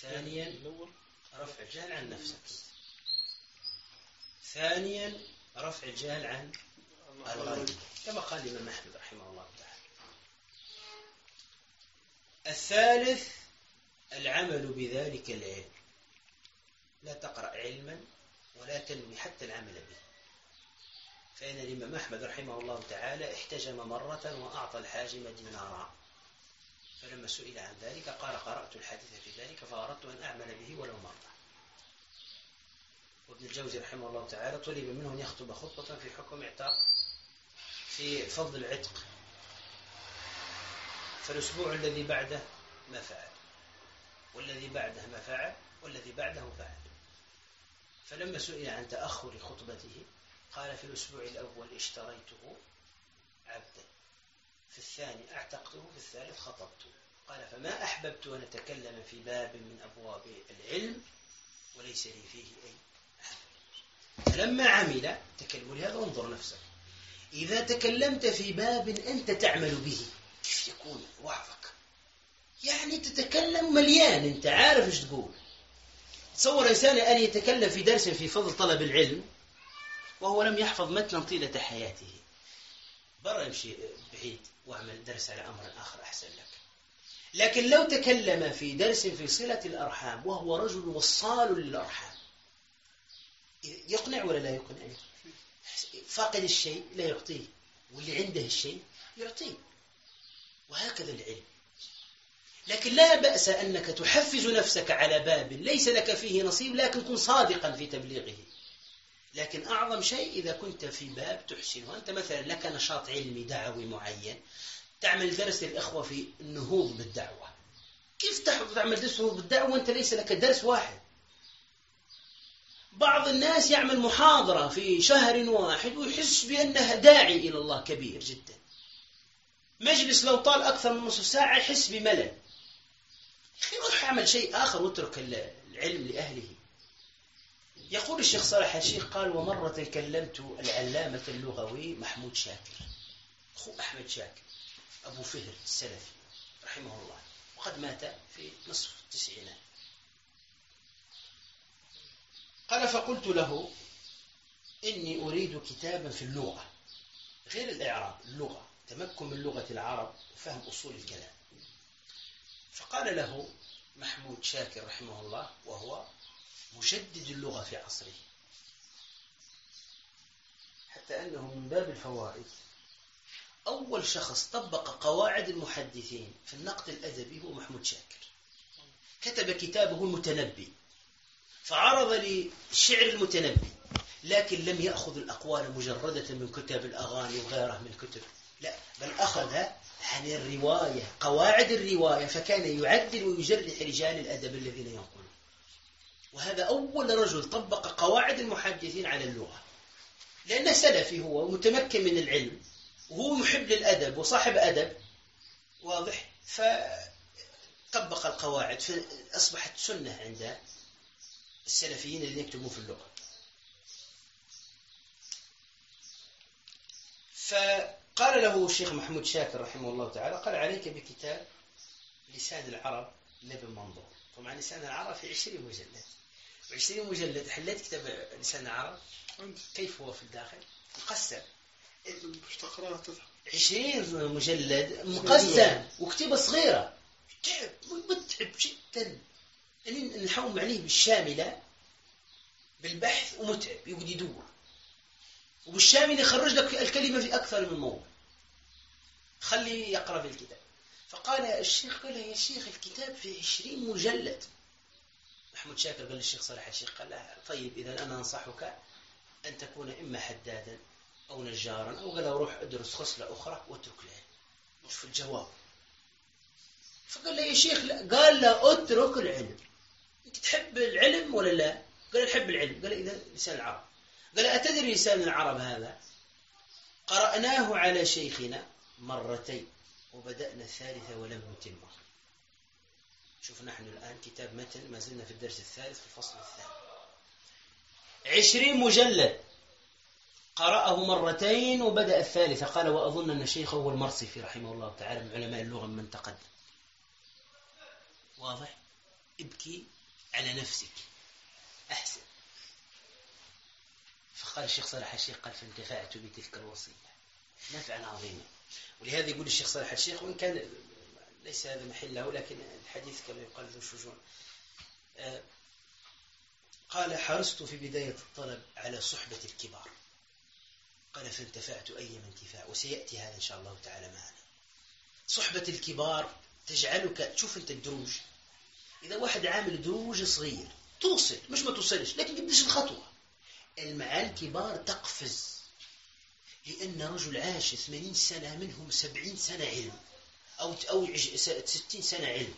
ثانيا رفع الجهل عن نفسك. ثانيا رفع الجهل عن الغير كما قال الإمام أحمد رحمه الله تعالى. الثالث العمل بذلك العلم. لا تقرأ علما ولا تنوي حتى العمل به. فإن الإمام أحمد رحمه الله تعالى احتجم مرة وأعطى الحاجم دينارا. فلما سئل عن ذلك قال قرأت الحديث في ذلك فأردت أن أعمل به ولو مرة. وابن الجوزي رحمه الله تعالى طلب منه أن يخطب خطبة في حكم اعتاق في فضل العتق. فالأسبوع الذي بعده ما فعل والذي بعده ما فعل والذي بعده فعل. فلما سئل عن تأخر خطبته قال في الأسبوع الأول اشتريته عبدا. في الثاني أعتقته في الثالث خطبته. قال فما أحببت أن أتكلم في باب من أبواب العلم وليس لي فيه أي فلما عمل تكلم لهذا انظر نفسك. إذا تكلمت في باب أنت تعمل به كيف يكون وعظك؟ يعني تتكلم مليان أنت عارف إيش تقول. تصور إنسان أن يتكلم في درس في فضل طلب العلم وهو لم يحفظ متنا طيلة حياته. برا يمشي بعيد واعمل درس على أمر آخر أحسن لك. لكن لو تكلم في درس في صلة الأرحام وهو رجل وصال للأرحام يقنع ولا لا يقنع؟ فاقد الشيء لا يعطيه واللي عنده الشيء يعطيه وهكذا العلم. لكن لا بأس أنك تحفز نفسك على باب ليس لك فيه نصيب لكن كن صادقا في تبليغه. لكن أعظم شيء إذا كنت في باب تحسنه أنت مثلا لك نشاط علمي دعوي معين تعمل درس للإخوة في النهوض بالدعوة. كيف تعمل درس بالدعوة وأنت ليس لك درس واحد؟ بعض الناس يعمل محاضرة في شهر واحد ويحس بأنها داعي إلى الله كبير جدا. مجلس لو طال أكثر من نصف ساعة يحس بملل. أخي روح اعمل شيء آخر واترك العلم لأهله. يقول الشيخ صالح الشيخ قال ومرة كلمت العلامة اللغوي محمود شاكر. أخو أحمد شاكر أبو فهر السلفي رحمه الله وقد مات في نصف التسعينات. قال فقلت له إني أريد كتابا في اللغة غير الإعراب اللغة تمكن من لغة العرب وفهم أصول الكلام. فقال له محمود شاكر رحمه الله وهو مجدد اللغة في عصره. حتى أنه من باب الفوائد. أول شخص طبق قواعد المحدثين في النقد الأدبي هو محمود شاكر. كتب كتابه المتنبي فعرض لي الشعر المتنبي لكن لم يأخذ الأقوال مجردة من كتب الأغاني وغيرها من الكتب. لا بل أخذ عن الرواية قواعد الرواية فكان يعدل ويجرح رجال الأدب الذين ينقلون. وهذا أول رجل طبق قواعد المحدثين على اللغة. لأنه سلفي هو متمكن من العلم وهو محب للأدب وصاحب أدب واضح؟ فطبق القواعد فأصبحت سنة عند السلفيين الذين يكتبون في اللغة. فقال له الشيخ محمود شاكر رحمه الله تعالى قال عليك بكتاب لسان العرب لابن منظور. طبعا لسان العرب في عشرين مجلد. وعشرين مجلد حليت كتاب لسان العرب كيف هو في الداخل؟ مقسم. عشرين مجلد مقسم وكتابة صغيرة. تعب متعب جدا. يعني نحاول عليه بالشاملة بالبحث ومتعب يقعد يدور. وبالشامل يخرج لك الكلمة في أكثر من موضع خلي يقرأ في الكتاب. فقال الشيخ قال يا شيخ الكتاب في عشرين مجلد. محمود شاكر قال للشيخ صالح الشيخ قال له طيب إذا أنا أنصحك أن تكون إما حدادا أو نجارا أو قال له روح ادرس خصلة أخرى واترك العلم شوف الجواب. فقال له يا شيخ لا قال له اترك العلم. أنت تحب العلم ولا لا؟ قال أحب العلم. قال إذا لسان العرب. قال أتدري لسان العرب هذا؟ قرأناه على شيخنا مرتين وبدأنا الثالثة ولم نتمه شوف نحن الآن كتاب متن ما زلنا في الدرس الثالث في الفصل الثاني. عشرين مجلد. قرأه مرتين وبدأ الثالثة. قال وأظن أن شيخه هو المرصفي رحمه الله تعالى من علماء اللغة من تقدم. واضح؟ ابكي على نفسك. أحسن. فقال الشيخ صالح الشيخ قال فانتفعت بتلك الوصية. نفعا عظيما. ولهذا يقول الشيخ صالح الشيخ وإن كان ليس هذا محله لكن الحديث كما يقال ذو الشجون آه، قال حرصت في بداية الطلب على صحبة الكبار. قال فانتفعت أيما انتفاع. وسيأتي هذا إن شاء الله تعالى معنا. صحبة الكبار تجعلك تشوف أنت الدروج إذا واحد عامل دروج صغير توصل مش ما توصلش لكن قديش الخطوة؟ المع الكبار تقفز لأن رجل عاش 80 سنة منهم 70 سنة علم. أو أو 60 سنة علم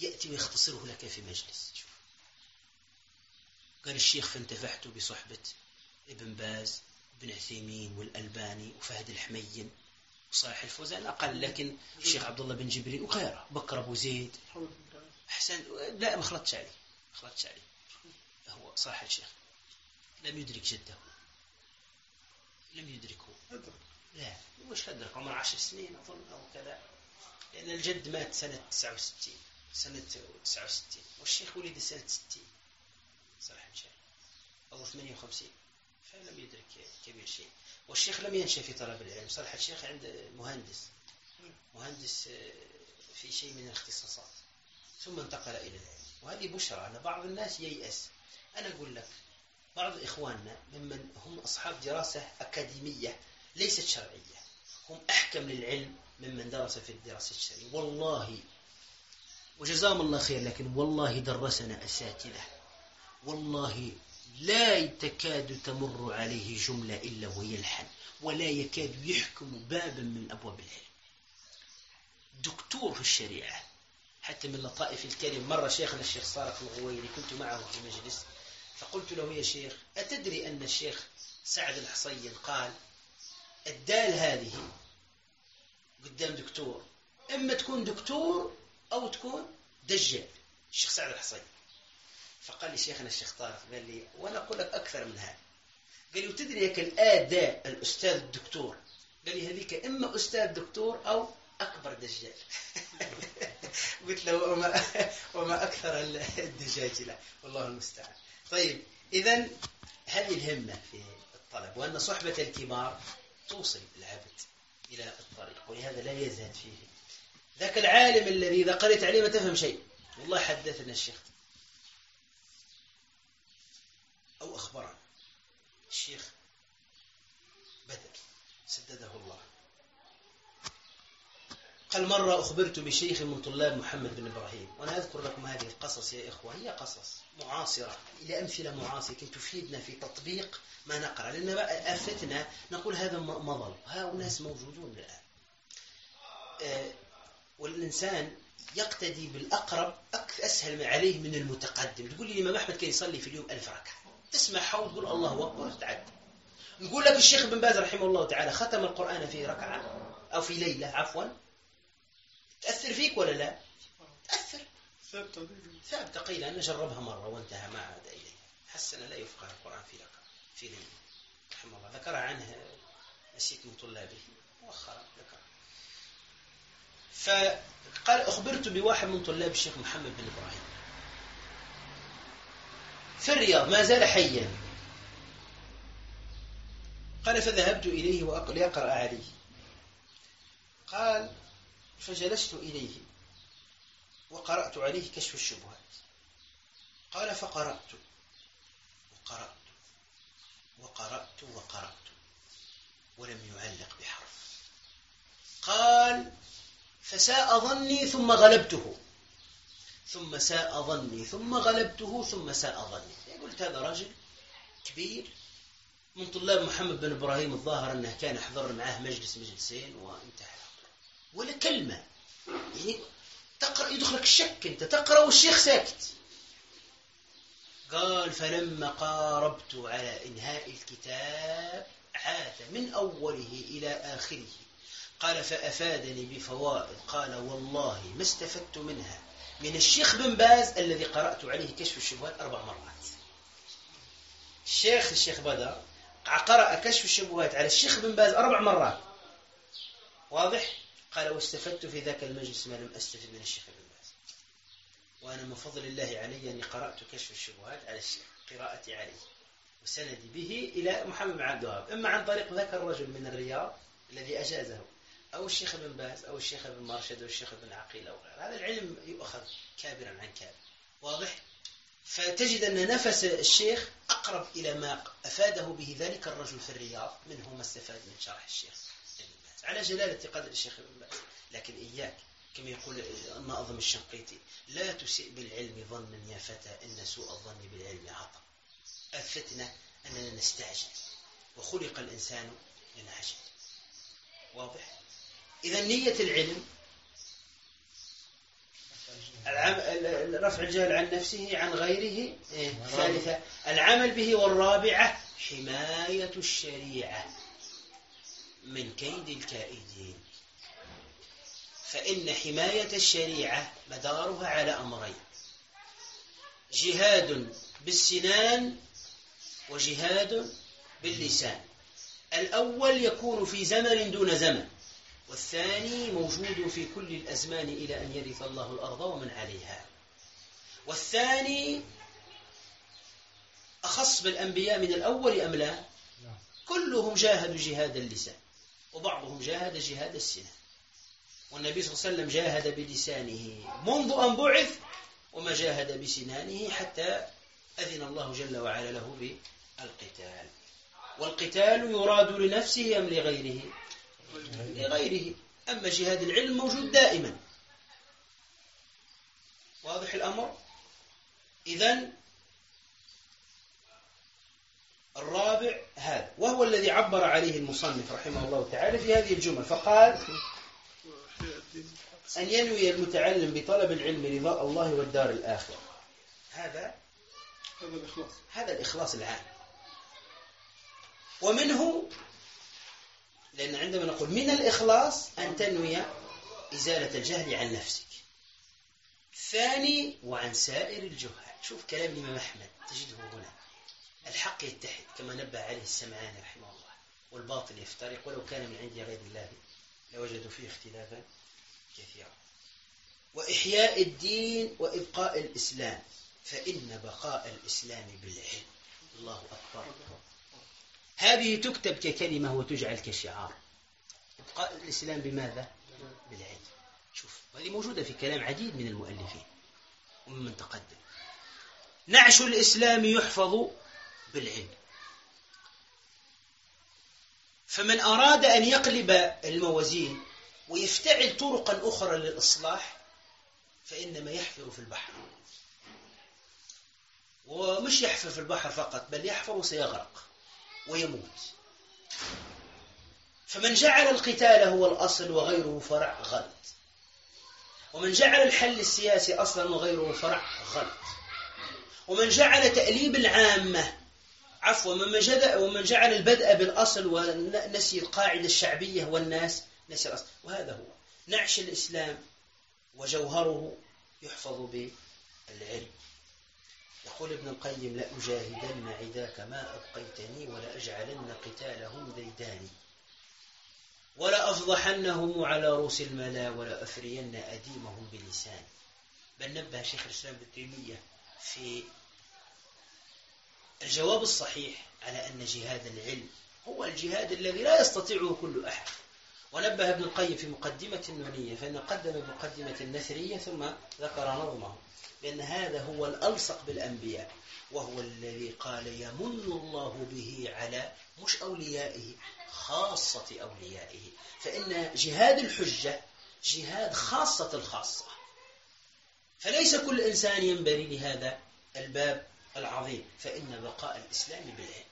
يأتي ويختصره لك في مجلس. قال الشيخ فانتفعت بصحبة ابن باز ابن عثيمين والألباني وفهد الحمين وصالح الفوزان أقل لكن الشيخ عبد الله بن جبريل وغيره بكر أبو زيد. أحسن لا ما خلطتش عليه ما خلطتش عليه. هو صالح الشيخ. لم يدرك جده. لم يدركه. لا. مش أدرك؟ عمر عشر سنين أظن أو كذا. لأن الجد مات سنة 69 سنة 69 والشيخ ولد سنة 60 صراحة الشيخ أو 58 فلم يدرك كبير شيء. والشيخ لم ينشأ في طلب العلم. صراحة الشيخ عند مهندس. مهندس آه، في شيء من الاختصاصات. ثم انتقل إلى العلم. وهذه بشرى. أن بعض الناس ييأس. أنا أقول لك بعض إخواننا ممن هم أصحاب دراسة أكاديمية ليست شرعية. هم أحكم للعلم ممن درس في الدراسة الشرعية والله وجزاهم الله خير لكن والله درسنا أساتذة. والله لا تكاد تمر عليه جملة إلا ويلحن ولا يكاد يحكم بابا من أبواب العلم. دكتور في الشريعة حتى من لطائف الكلم مرة شيخنا الشيخ صارق الغويري كنت معه في مجلس فقلت له يا شيخ أتدري أن الشيخ سعد الحصين قال الدال هذه قدام دكتور. إما تكون دكتور أو تكون دجال. الشيخ سعد الحصين. فقال لي شيخنا الشيخ طارق قال لي وأنا أقول لك أكثر من هذا. قال لي وتدري هيك الآداء الأستاذ الدكتور؟ قال لي هذيك إما أستاذ دكتور أو أكبر دجال. <laughs> قلت له وما, <laughs> وما أكثر الدجاج لا. والله المستعان. طيب إذا هذه الهمة في الطلب وأن صحبة الكبار توصل العبد. إلى الطريق ولهذا لا يزهد فيه. ذاك العالم الذي إذا قريت عليه ما تفهم شيء. والله حدثنا الشيخ. أو أخبرنا. الشيخ بدر سدده الله. قال مرة أخبرت بشيخ من طلاب محمد بن إبراهيم وأنا أذكر لكم هذه القصص يا إخوة هي قصص معاصرة إلى أمثلة معاصرة كي تفيدنا في تطبيق ما نقرأ لأن أفتنا نقول هذا مضل هؤلاء ناس موجودون الآن. آه، والإنسان يقتدي بالأقرب أسهل عليه من المتقدم. تقول لي الإمام أحمد كان يصلي في اليوم ألف ركعة تسمع وتقول الله أكبر وتتعدى نقول لك الشيخ بن باز رحمه الله تعالى ختم القرآن في ركعة أو في ليلة عفوا. تأثر فيك ولا لا؟ تأثر. ثابتة ثابتة قيل أنا جربها مرة وانتهى ما عاد إليه. حسن لا يفقه القرآن في ركعة في ليلة رحمه الله. ذكر عنه نسيت من طلابه. مؤخرا ذكر. فقال أخبرت بواحد من طلاب الشيخ محمد بن إبراهيم. في الرياض ما زال حيا. قال فذهبت إليه لأقرأ عليه. قال فجلست إليه وقرأت عليه كشف الشبهات. قال فقرأت وقرأت وقرأت وقرأت ولم يعلق بحرف. قال فساء ظني ثم غلبته. ثم ساء ظني ثم غلبته ثم ساء ظني. قلت هذا رجل كبير من طلاب محمد بن إبراهيم الظاهر أنه كان حضر معه مجلس مجلسين وانتهى. ولا كلمة. يعني تقرأ يدخلك الشك أنت. تقرأ والشيخ ساكت. قال فلما قاربت على إنهاء الكتاب عاد من أوله إلى آخره. قال فأفادني بفوائد. قال والله ما استفدت منها. من الشيخ بن باز الذي قرأت عليه كشف الشبهات أربع مرات. الشيخ الشيخ بدر قرأ كشف الشبهات على الشيخ بن باز أربع مرات. واضح؟ قال واستفدت في ذاك المجلس ما لم أستفد من الشيخ بن باز. وأنا من فضل الله علي أني قرأت كشف الشبهات على الشيخ قراءتي عليه وسندي به إلى محمد بن عبد الوهاب. إما عن طريق ذاك الرجل من الرياض الذي أجازه أو الشيخ بن باز أو الشيخ بن مرشد أو الشيخ بن عقيل أو غيره هذا العلم يؤخذ كابرا عن كابر. واضح؟ فتجد أن نفس الشيخ أقرب إلى ما أفاده به ذلك الرجل في الرياض منه ما استفاد من شرح الشيخ. على جلالة قدر الشيخ ابن باز لكن إياك كما يقول الناظم الشنقيطي لا تسئ بالعلم ظنا يا فتى إن سوء الظن بالعلم عطا الفتنة أننا نستعجل وخلق الإنسان لنعجل واضح؟ إذا نية العلم رفع الجهل عن نفسه عن غيره إيه؟ ثالثة العمل به والرابعة حماية الشريعة. من كيد الكائدين. فإن حماية الشريعة مدارها على أمرين. جهاد بالسنان وجهاد باللسان. الأول يكون في زمن دون زمن والثاني موجود في كل الأزمان إلى أن يرث الله الأرض ومن عليها. والثاني أخص بالأنبياء من الأول أم لا؟ كلهم جاهدوا جهاد اللسان. وبعضهم جاهد جهاد السنان والنبي صلى الله عليه وسلم جاهد بلسانه منذ أن بعث وما جاهد بسنانه حتى أذن الله جل وعلا له بالقتال. والقتال يراد لنفسه أم لغيره؟ لغيره. أما جهاد العلم موجود دائما. واضح الأمر؟ إذن الرابع هذا وهو الذي عبر عليه المصنف رحمه الله تعالى في هذه الجمل فقال أن ينوي المتعلم بطلب العلم رضاء الله والدار الآخرة. هذا هذا الإخلاص. هذا الإخلاص العام. ومنه لأن عندما نقول من الإخلاص أن تنوي إزالة الجهل عن نفسك. ثاني وعن سائر الجهال. شوف كلام الإمام أحمد تجده هنا. الحق يتحد كما نبه عليه السمعاني رحمه الله والباطل يفترق ولو كان من عند غير الله لوجدوا فيه اختلافا كثيرا. وإحياء الدين وإبقاء الإسلام فإن بقاء الإسلام بالعلم. الله أكبر. هذه تكتب ككلمة وتجعل كشعار. إبقاء الإسلام بماذا؟ بالعلم. شوف هذه موجودة في كلام عديد من المؤلفين وممن تقدم. نعش الإسلام يحفظ بالعلم. فمن أراد أن يقلب الموازين ويفتعل طرقا أخرى للإصلاح فإنما يحفر في البحر. ومش يحفر في البحر فقط بل يحفر وسيغرق ويموت. فمن جعل القتال هو الأصل وغيره فرع غلط. ومن جعل الحل السياسي أصلا وغيره فرع غلط. ومن جعل تأليب العامة عفوا ومن جعل البدء بالأصل ونسي القاعدة الشعبية والناس نسي الأصل. وهذا هو. نعش الإسلام وجوهره يحفظ بالعلم. يقول ابن القيم لأجاهدن عداك ما أبقيتني ولا قتالهم ديداني ولا أفضحنهم على رؤوس الملا ولا أفرين أديمهم بلساني بل نبه شيخ الإسلام ابن تيمية في الجواب الصحيح على أن جهاد العلم هو الجهاد الذي لا يستطيعه كل أحد. ونبه ابن القيم في مقدمة النونية فإن قدم بمقدمة النثرية ثم ذكر نظمه لأن هذا هو الألصق بالأنبياء وهو الذي قال يمن الله به على مش أوليائه خاصة أوليائه. فإن جهاد الحجة جهاد خاصة الخاصة. فليس كل إنسان ينبري لهذا الباب العظيم فإن بقاء الإسلام بالعلم.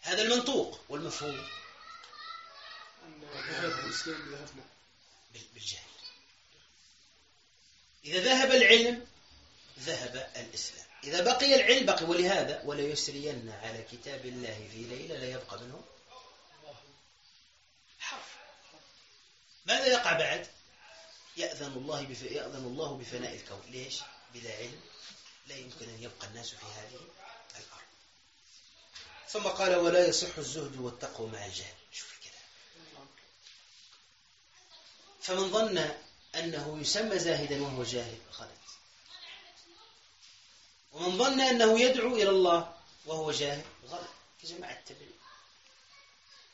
هذا المنطوق والمفهوم. بالجهل. إذا ذهب العلم ذهب الإسلام. إذا بقي العلم بقي ولهذا ولا يسرين على كتاب الله في ليلة لا يبقى منه حرف. ماذا يقع بعد؟ يأذن الله بف... يأذن الله بفناء الكون. ليش؟ بلا علم. لا يمكن أن يبقى الناس في هذه الأرض. ثم قال ولا يصح الزهد والتقوى مع الجهل. شوف الكلام. فمن ظن أنه يسمى زاهدا وهو جاهل خلط ومن ظن أنه يدعو إلى الله وهو جاهل غلط. كجماعة التبليغ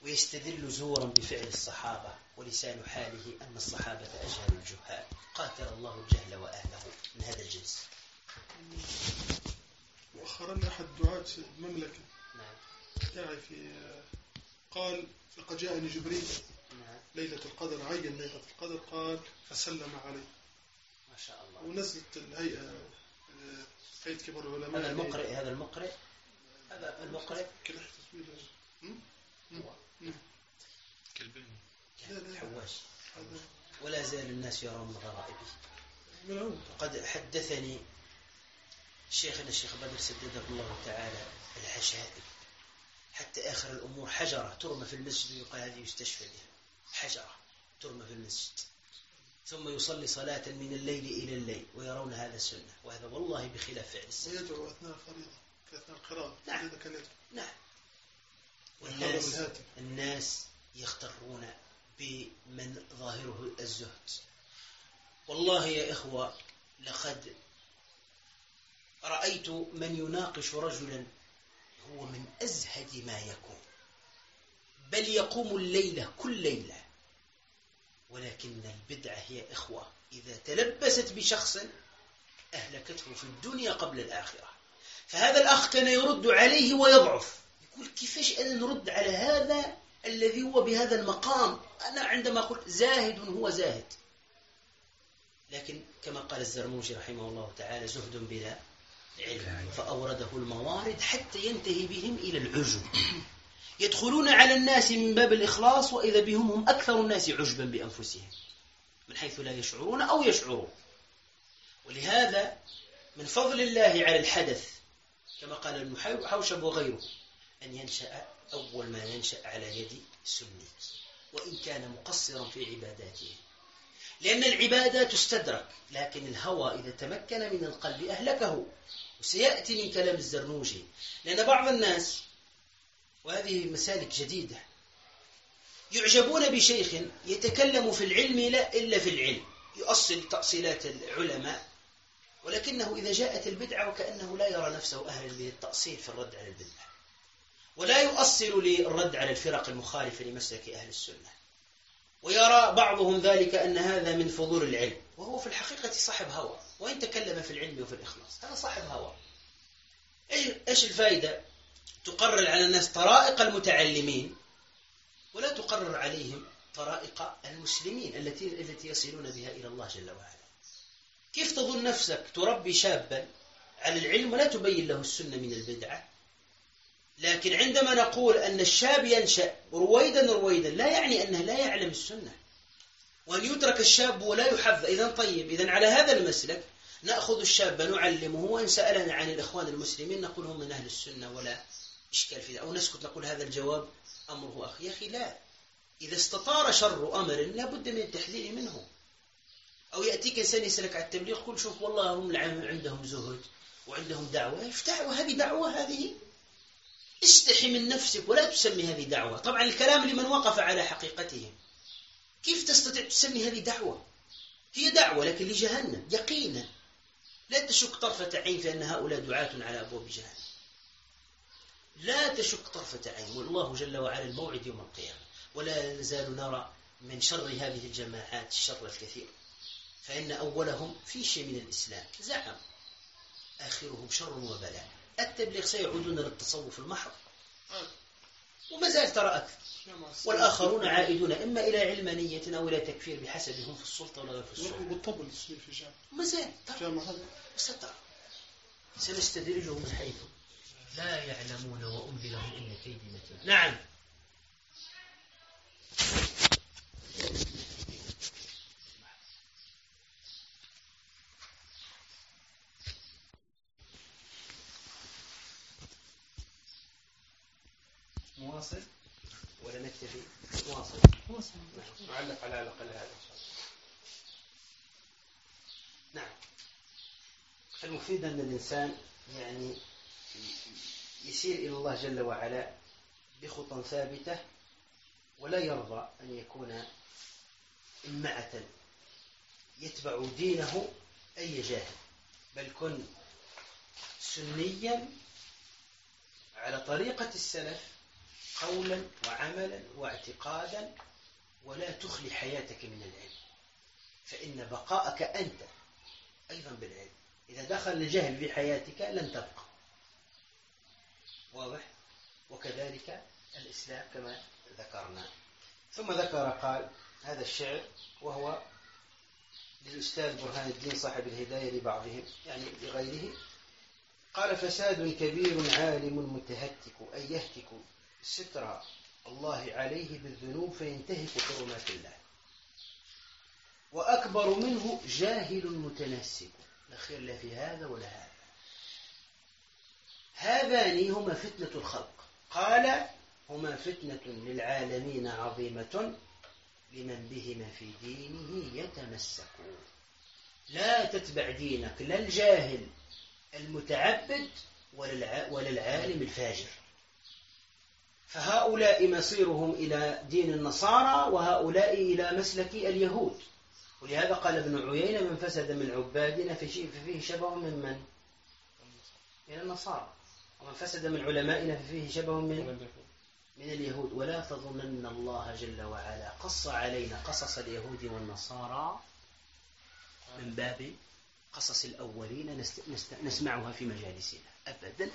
ويستدل زورا بفعل الصحابة ولسان حاله أن الصحابة أجهل الجهال. قاتل الله الجهل وأهله من هذا الجنس. مؤخرا أحد دعاة المملكة. نعم. داعي في قال لقد جاءني جبريل. نعم. ليلة القدر عين ليلة القدر قال فسلم علي ما شاء الله. ونزلت الهيئة هيئة كبار العلماء. هذا المقرئ هذا المقرئ؟ هذا المقرئ؟ كده تصوير. كلبين. هذا. ولا زال الناس يرون عود قد حدثني شيخنا الشيخ بدر سدده الله تعالى العجائب حتى آخر الأمور حجرة ترمى في المسجد ويقال هذه يستشفى بها. حجرة ترمى في المسجد. ثم يصلي صلاة من الليل إلى الليل ويرون هذا السنة. وهذا والله بخلاف فعل السنة. ويدعو أثناء الفريضة أثناء القراءة نعم. نعم. والناس الناس يغترون بمن ظاهره الزهد. والله يا إخوة لقد رأيت من يناقش رجلا هو من أزهد ما يكون. بل يقوم الليلة كل ليلة. ولكن البدعة هي إخوة إذا تلبست بشخص أهلكته في الدنيا قبل الآخرة. فهذا الأخ كان يرد عليه ويضعف. يقول كيفاش أنا نرد على هذا الذي هو بهذا المقام؟ أنا عندما أقول زاهد هو زاهد. لكن كما قال الزرموشي رحمه الله تعالى زهد بلا فأورده الموارد حتى ينتهي بهم إلى العجب. <clears throat> يدخلون على الناس من باب الإخلاص وإذا بهم هم أكثر الناس عجبا بأنفسهم من حيث لا يشعرون أو يشعرون. ولهذا من فضل الله على الحدث كما قال ابن حوشب وغيره أن ينشأ أول ما ينشأ على يد سني وإن كان مقصرا في عباداته. لأن العبادة تستدرك لكن الهوى إذا تمكن من القلب أهلكه. وسيأتي من كلام الزرنوجي. لأن بعض الناس وهذه مسالك جديدة يعجبون بشيخ يتكلم في العلم لا إلا في العلم. يؤصل تأصيلات العلماء ولكنه إذا جاءت البدعة وكأنه لا يرى نفسه أهلا للتأصيل في الرد على البدعة. ولا يؤصل للرد على الفرق المخالفة لمسلك أهل السنة. ويرى بعضهم ذلك أن هذا من فضول العلم. وهو في الحقيقة صاحب هوى. وإن تكلم في العلم وفي الإخلاص هذا صاحب هوى. إيش الفائدة تقرر على الناس طرائق المتعلمين ولا تقرر عليهم طرائق المسلمين التي التي يصلون بها إلى الله جل وعلا. كيف تظن نفسك تربي شابا على العلم ولا تبين له السنة من البدعة؟ لكن عندما نقول أن الشاب ينشأ رويدا رويدا لا يعني أنه لا يعلم السنة. وأن يترك الشاب ولا يحفظ. إذا طيب إذا على هذا المسلك نأخذ الشاب نعلمه وإن سألنا عن الإخوان المسلمين نقول هم من أهل السنة ولا إشكال في ذلك. أو نسكت نقول هذا الجواب أمره أخي. يا أخي لا. إذا استطار شر أمر لابد من التحذير منه. أو يأتيك إنسان يسألك على التبليغ قل شوف والله هم عندهم زهد وعندهم دعوة. إيش دعوة هذه دعوة هذه استحي من نفسك ولا تسمي هذه دعوة. طبعا الكلام لمن وقف على حقيقتهم. كيف تستطيع تسمي هذه دعوة؟ هي دعوة لكن لجهنم يقينا. لا تشك طرفة عين في أن هؤلاء دعاة على أبواب جهنم. لا تشك طرفة عين والله جل وعلا الموعد يوم القيامة. ولا نزال نرى من شر هذه الجماعات الشر الكثير. فإن أولهم في شيء من الإسلام زعم. آخرهم شر وبلاء. التبليغ سيعودون للتصوف المحض. وما زال ترى أكثر والآخرون عائدون إما إلى علمانية أو إلى تكفير بحسب هم في السلطة ولا غير في السلطة بالطبع في جامعة ما زال سترى. سنستدرجهم من حيث. لا يعلمون وأملي لهم إن كيدي متين نعم. نواصل ولا نكتفي؟ نواصل نعلق على الأقل هذا نعم. المفيد أن الإنسان يعني يسير إلى الله جل وعلا بخطى ثابتة ولا يرضى أن يكون إمعة يتبع دينه أي جاهل. بل كن سنيا على طريقة السلف قولا وعملا واعتقادا ولا تخلي حياتك من العلم. فإن بقاءك أنت أيضا بالعلم. إذا دخل الجهل في حياتك لن تبقى. واضح؟ وكذلك الإسلام كما ذكرنا. ثم ذكر قال هذا الشعر وهو للأستاذ برهان الدين صاحب الهداية لبعضهم يعني لغيره. قال فساد كبير عالم متهتك أي يهتك ستر الله عليه بالذنوب فينتهك حرمات الله. وأكبر منه جاهل متنسك لا خير لا في هذا ولا هذا. هذان هما فتنة الخلق. قال هما فتنة للعالمين عظيمة لمن بهما في دينه يتمسك لا تتبع دينك لا الجاهل المتعبد ولا العالم الفاجر. فهؤلاء مصيرهم إلى دين النصارى وهؤلاء إلى مسلك اليهود. ولهذا قال ابن عيينة من فسد من عبادنا ففيه شبه من من؟ من النصارى. ومن فسد من علمائنا ففيه شبه من من اليهود. ولا تظنن الله جل وعلا. قص علينا قصص اليهود والنصارى من باب قصص الأولين نسمعها في مجالسنا. أبدا.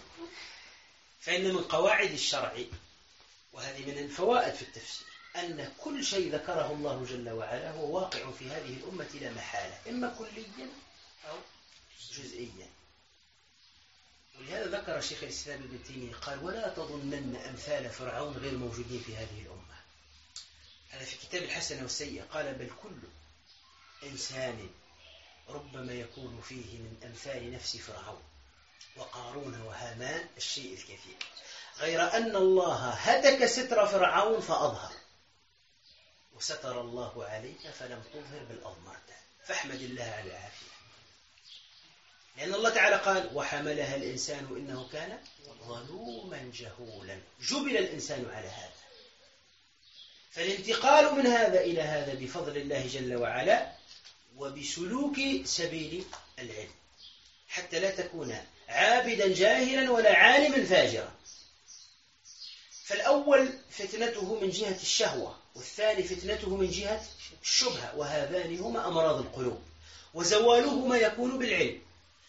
فإن من قواعد الشرع وهذه من الفوائد في التفسير أن كل شيء ذكره الله جل وعلا هو واقع في هذه الأمة لا محالة إما كليا أو جزئيا. ولهذا ذكر شيخ الإسلام ابن تيمية قال ولا تظنن أمثال فرعون غير موجودين في هذه الأمة. هذا في كتاب الحسنة والسيئة قال بل كل إنسان ربما يكون فيه من أمثال نفس فرعون وقارون وهامان الشيء الكثير. غير أن الله هتك ستر فرعون فأظهر. وستر الله عليك فلم تظهر بالأضمار فاحمد الله على العافية. لأن الله تعالى قال وحملها الإنسان إنه كان ظلوما جهولا. جبل الإنسان على هذا. فالانتقال من هذا إلى هذا بفضل الله جل وعلا وبسلوك سبيل العلم. حتى لا تكون عابدا جاهلا ولا عالما فاجرا. فالأول فتنته من جهة الشهوة والثاني فتنته من جهة الشبهة وهذان هما أمراض القلوب وزوالهما يكون بالعلم.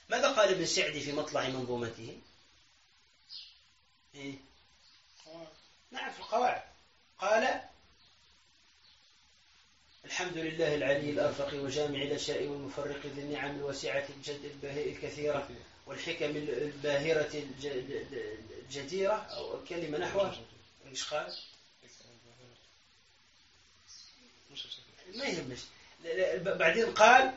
ماذا قال ابن سعدي في مطلع منظومته؟ إيه؟ نعم في القواعد. قال الحمد لله العلي الأرفق وجامع الأشياء والمفرق ذي النعم الواسعة الجد الباهئ الكثيرة والحكم الباهرة الجديرة أو كلمة نحوها إيش قال؟ ما يهمش. بعدين قال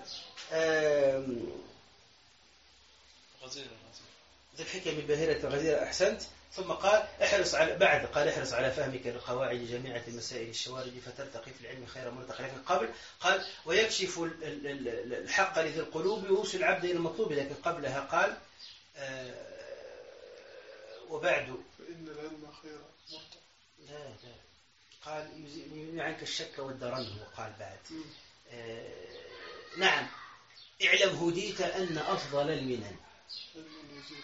ذي الحكم الباهرة الغزيرة أحسنت. ثم قال احرص على بعد قال احرص على فهمك للقواعد جميعة المسائل الشوارد فترتقي في العلم خير مرتقى لكن قبل. قال ويكشف الحق لذي القلوب يوصل العبد إلى المطلوب لكن قبلها قال آه وبعد. فإن العلم خير لا لا. قال يزيل عنك الشك والدرن وقال بعد. آه نعم. اعلم هديت أن أفضل المنن.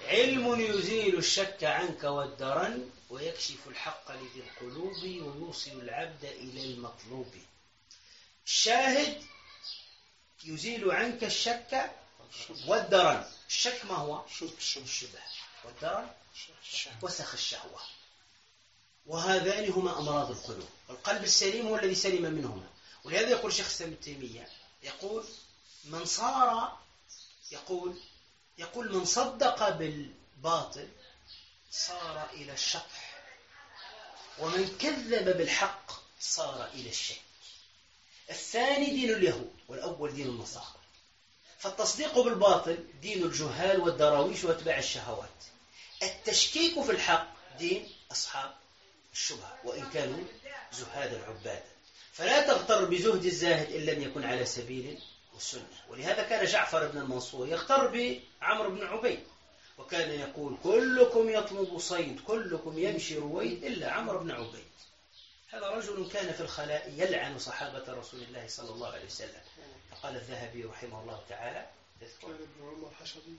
علم يزيل. الشك عنك والدرن ويكشف الحق لذي القلوب ويوصل العبد إلى المطلوب. الشاهد يزيل عنك الشك والدرن الشك ما هو؟ الشبه. والدرن وسخ الشهوة. وهذان هما أمراض القلوب. القلب السليم هو الذي سلم منهما. ولهذا يقول شيخ الإسلام تيمية يقول من صار يقول يقول من صدق بالباطل صار إلى الشطح. ومن كذب بالحق صار إلى الشك الثاني دين اليهود والأول دين النصارى. فالتصديق بالباطل دين الجهال والدراويش واتباع الشهوات. التشكيك في الحق دين أصحاب الشبهة وإن كانوا زهاد العباد. فلا تغتر بزهد الزاهد إن لم يكن على سبيل والسنة ولهذا كان جعفر بن المنصور يختر بعمرو بن عبيد وكان يقول كلكم يطلب صيد كلكم يمشي رويد إلا عمرو بن عبيد. هذا رجل كان في الخلاء يلعن صحابة رسول الله صلى الله عليه وسلم. فقال الذهبي رحمه الله تعالى كان ابن عمر حشري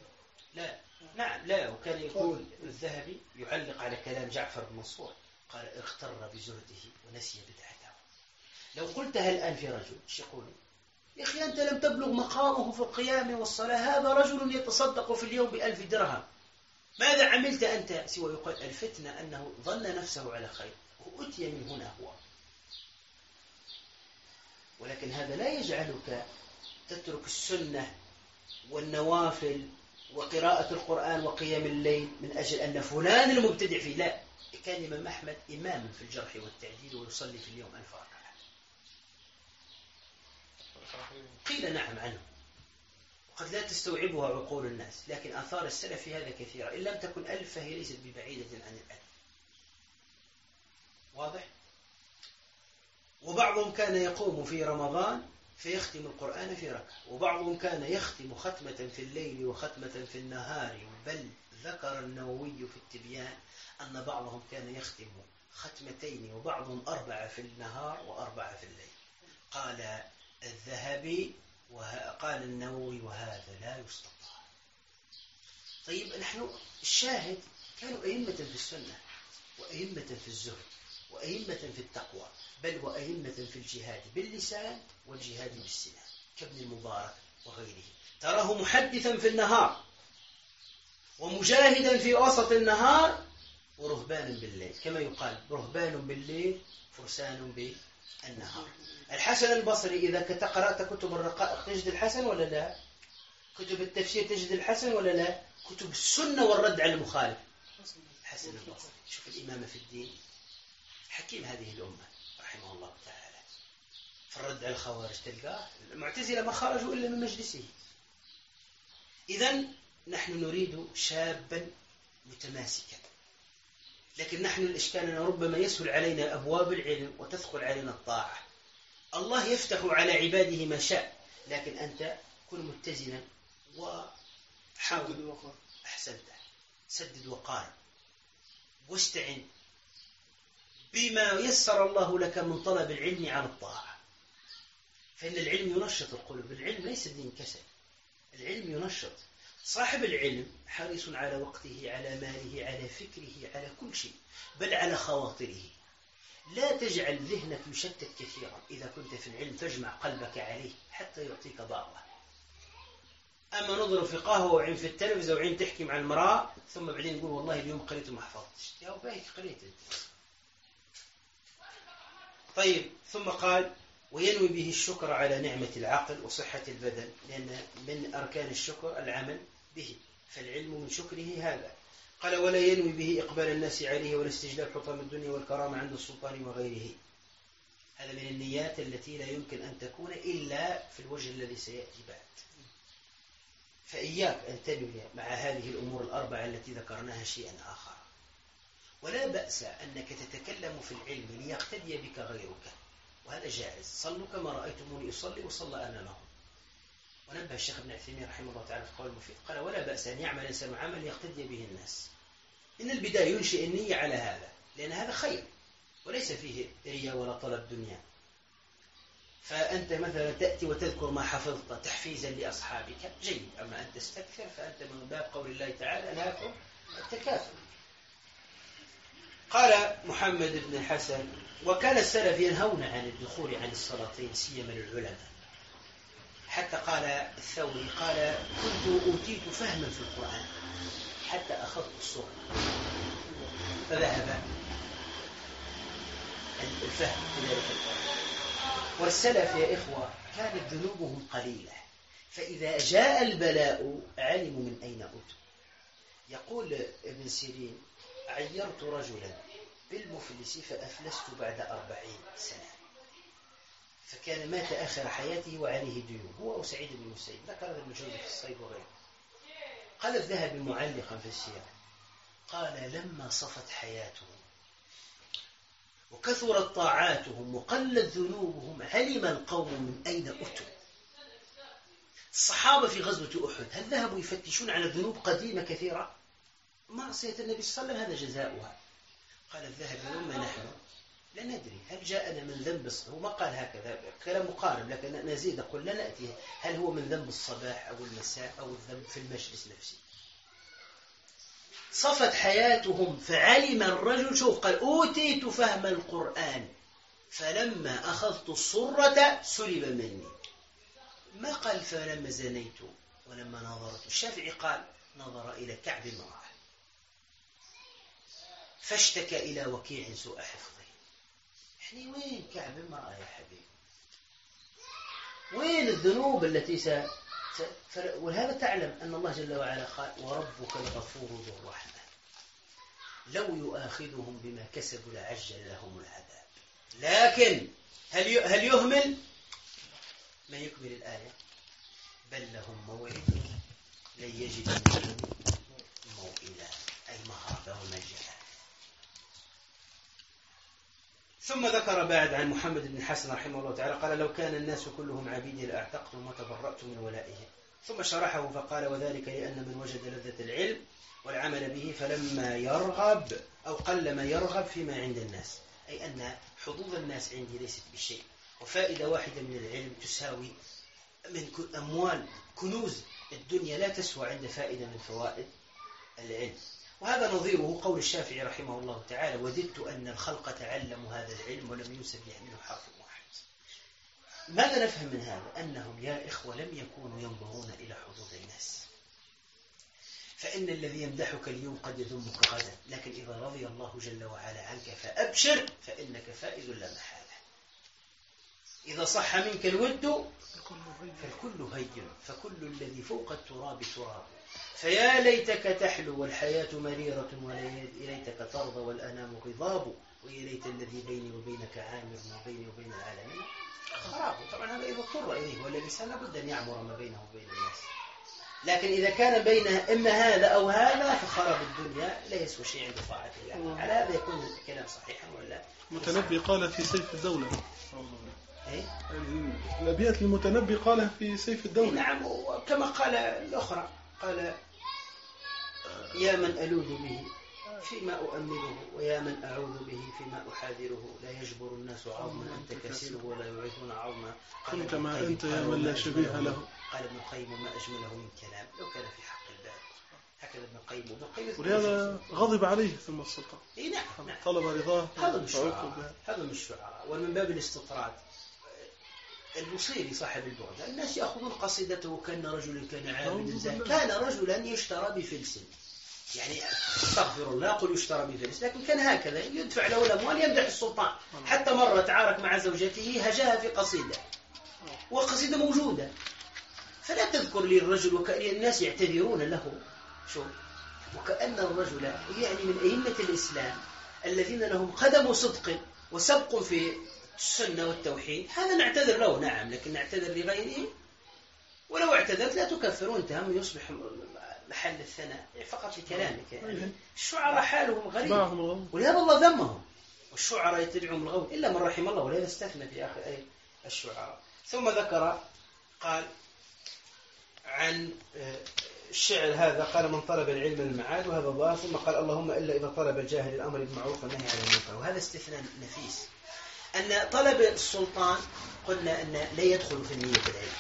لا. نعم لا. وكان يقول الذهبي يعلق على كلام جعفر بن منصور قال اغتر بزهده ونسي بدعته. لو قلتها الآن في رجل؟ إيش يقول؟ يا أخي أنت لم تبلغ مقامه في القيام والصلاة. هذا رجل يتصدق في اليوم بألف درهم. ماذا عملت أنت سوى يقال الفتنة أنه ظن نفسه على خير وأتي من هنا هو؟ ولكن هذا لا يجعلك تترك السنة والنوافل وقراءة القرآن وقيام الليل من أجل أن فلان المبتدع فيه. لا كان الإمام أحمد إماما في الجرح والتعديل ويصلي في اليوم ألف ركعة. قيل نعم عنه. وقد لا تستوعبها عقول الناس لكن آثار السلف في هذا كثيرة. إن لم تكن ألف فهي ليست ببعيدة عن الألف. واضح؟ وبعضهم كان يقوم في رمضان فيختم القرآن في ركعة. وبعضهم كان يختم ختمة في الليل وختمة في النهار. بل ذكر النووي في التبيان أن بعضهم كان يختم ختمتين وبعضهم أربعة في النهار وأربعة في الليل. قال الذهبي وقال النووي وهذا لا يستطاع. طيب نحن الشاهد كانوا أئمة في السنة وأئمة في الزهد. وأئمة في التقوى بل وأئمة في الجهاد باللسان والجهاد بالسنان كابن المبارك وغيره. تراه محدثا في النهار ومجاهدا في وسط النهار ورهبانا بالليل. كما يقال رهبان بالليل فرسان بالنهار. الحسن البصري إذا قرأت كتب الرقائق تجد الحسن ولا لا؟ كتب التفسير تجد الحسن ولا لا؟ كتب السنة والرد على المخالف. الحسن البصري. شوف الإمامة في الدين. حكيم هذه الأمة رحمه الله تعالى. في رد على الخوارج تلقاه المعتزلة ما خرجوا إلا من مجلسه. إذا نحن نريد شابا متماسكا. لكن نحن الإشكال ربما يسهل علينا أبواب العلم وتثقل علينا الطاعة. الله يفتح على عباده ما شاء لكن أنت كن متزنا وحاول. أحسنت. سدد وقارب واستعن. بما يسر الله لك من طلب العلم على الطاعة. فإن العلم ينشط القلوب العلم ليس دين كسل. العلم ينشط. صاحب العلم حريص على وقته على ماله على فكره على كل شيء بل على خواطره. لا تجعل ذهنك يشتت كثيرا. إذا كنت في العلم تجمع قلبك عليه حتى يعطيك بعضه أما نضرب في قهوة وعين في التلفزة وعين تحكي مع المرأة ثم بعدين نقول والله اليوم قريت وما حفظتش. يا بايك قريت أنت. طيب ثم قال وينوي به الشكر على نعمة العقل وصحة البدن لأن من أركان الشكر العمل به فالعلم من شكره هذا. قال ولا ينوي به إقبال الناس عليه ولا استجلاب حطام الدنيا والكرامة عند السلطان وغيره. هذا من النيات التي لا يمكن أن تكون إلا في الوجه الذي سيأتي بعد. فإياك أن تنوي مع هذه الأمور الأربعة التي ذكرناها شيئا آخر. ولا بأس أنك تتكلم في العلم ليقتدي بك غيرك. وهذا جائز. صلوا كما رأيتموني أصلي وصلى أنا لهم. ونبه الشيخ ابن عثيمين رحمه الله تعالى في قول المفيد. قال ولا بأس أن يعمل الإنسان عمل يقتدي به الناس. إن البداية ينشئ النية على هذا لأن هذا خير وليس فيه رياء ولا طلب دنيا. فأنت مثلا تأتي وتذكر ما حفظت تحفيزا لأصحابك. جيد. أما أن تستكثر فأنت من باب قول الله تعالى أنهاكم التكاثر. قال محمد بن الحسن وكان السلف ينهون عن الدخول عن السلاطين سيما للعلماء. حتى قال الثوري قال كنت أوتيت فهما في القرآن حتى أخذت الصورة. فذهب الفهم في ذلك القرآن. والسلف يا إخوة كانت ذنوبهم قليلة. فإذا جاء البلاء علموا من أين أتوا يقول ابن سيرين عيرت رجلا بالمفلس فأفلست بعد أربعين سنة. فكان مات آخر حياته وعليه ديون هو وسعيد بن المسيب ذكر ابن جوزي في الصيد وغيره. قال الذهبي معلقا في السير قال لما صفت حياته وكثرت طاعاتهم وقلت ذنوبهم علم القوم من أين أتوا؟ الصحابة في غزوة أحد هل ذهبوا يفتشون على ذنوب قديمة كثيرة؟ معصية النبي صلى الله عليه وسلم هذا جزاؤها. قال الذهبي وما نحن. لا ندري. هل جاءنا من ذنب هو ما قال هكذا كلام مقارب لكن نزيد أقول لا نأتي. هل هو من ذنب الصباح أو المساء أو الذنب في المجلس نفسه؟ صفت حياتهم فعلم الرجل شوف قال أوتيت فهم القرآن فلما أخذت الصرة سلب مني. ما قال فلما زنيت ولما نظرت؟ الشافعي قال نظر إلى كعب امرأة فاشتكى إلى وكيع سوء حفظه. يعني وين كعب امرأة يا حبيبي؟ وين الذنوب التي س... ف... ولهذا تعلم أن الله جل وعلا قال وربك الغفور ذو الرحمة. لو يؤاخذهم بما كسبوا لعجل لهم العذاب. لكن هل ي... هل يهمل؟ ما يكمل الآية؟ بل لهم موعد لن يجد منهم موئلا أي مهرب ومجدا ثم ذكر بعد عن محمد بن حسن رحمه الله تعالى قال لو كان الناس كلهم عبيدي لأعتقتهم وتبرأت من ولائهم. ثم شرحه فقال وذلك لأن من وجد لذة العلم والعمل به فلما يرغب أو قل ما يرغب فيما عند الناس. أي أن حظوظ الناس عندي ليست بشيء. وفائدة واحدة من العلم تساوي من أموال كنوز الدنيا لا تسوى عند فائدة من فوائد العلم. وهذا نظيره قول الشافعي رحمه الله تعالى وددت أن الخلق تعلموا هذا العلم ولم ينسب منه حرف واحد. ماذا نفهم من هذا؟ أنهم يا إخوة لم يكونوا ينظرون إلى حظوظ الناس. فإن الذي يمدحك اليوم قد يذمك غدا لكن إذا رضي الله جل وعلا عنك فأبشر فإنك فائز لا محالة. إذا صح منك الود فالكل هين فكل الذي فوق التراب تراب. فيا ليتك تحلو والحياة مريرة وليتك ترضى والأنام غضاب ويا ليت الذي بيني وبينك عامر وبيني وبين العالمين. خراب. طبعا هذا إذا اضطر إليه والإنسان لابد أن يعمر ما بينه وبين الناس. لكن إذا كان بينه إما هذا أو هذا فخراب الدنيا لا يسوى شيء عند طاعة الله. على هذا يكون الكلام صحيحا ولا المتنبي قال في سيف الدولة. إيه؟ الأبيات المتنبي قالها في سيف الدولة. نعم وكما قال الأخرى. قال يا من ألوذ به فيما أؤمله ويا من أعوذ به فيما أحاذره. لا يجبر الناس عظما أنت كسره ولا يعيثون عظما. ابن كما أنت يا من لا شبيه له. قال ابن القيم ما أجمله من كلام لو كان في حق الباب هكذا ابن القيم ابن القيم يذكر ولهذا غضب عليه ثم السلطان إيه نعم نعم. طلب رضاه. هذا من الشعراء. هذا من الشعراء ومن باب الاستطراد البصيري صاحب البعد. الناس يأخذون قصيدته كأن رجل كان عابد أعوذ زاهد بالله. كان رجلا يشترى بفلس. يعني استغفر الله أقول يشترى بفلس. لكن كان هكذا يدفع له الأموال يمدح السلطان. حتى مرة تعارك مع زوجته هجاها في قصيدة. وقصيدة موجودة. فلا تذكر لي الرجل وكأن الناس يعتذرون له. شو؟ وكأن الرجل يعني من أئمة الإسلام الذين لهم قدم صدق وسبق في السنة والتوحيد. هذا نعتذر له نعم لكن نعتذر لغيره. ولو اعتذرت لا تكفر وانت هم يصبح محل الثناء. فقط لكلامك يعني. الشعراء حالهم غريب. ولهذا الله ذمهم. والشعراء يتبعهم الغول إلا من رحم الله ولهذا استثنى في آخر أي الشعراء. ثم ذكر قال عن آه، الشعر هذا قال من طلب العلم المعاد وهذا ظاهر ثم قال اللهم إلا إذا طلب الجاهل الأمر بالمعروف والنهي عن المنكر. وهذا استثناء نفيس. أن طلب السلطان قلنا أن لا يدخل في النية العلم.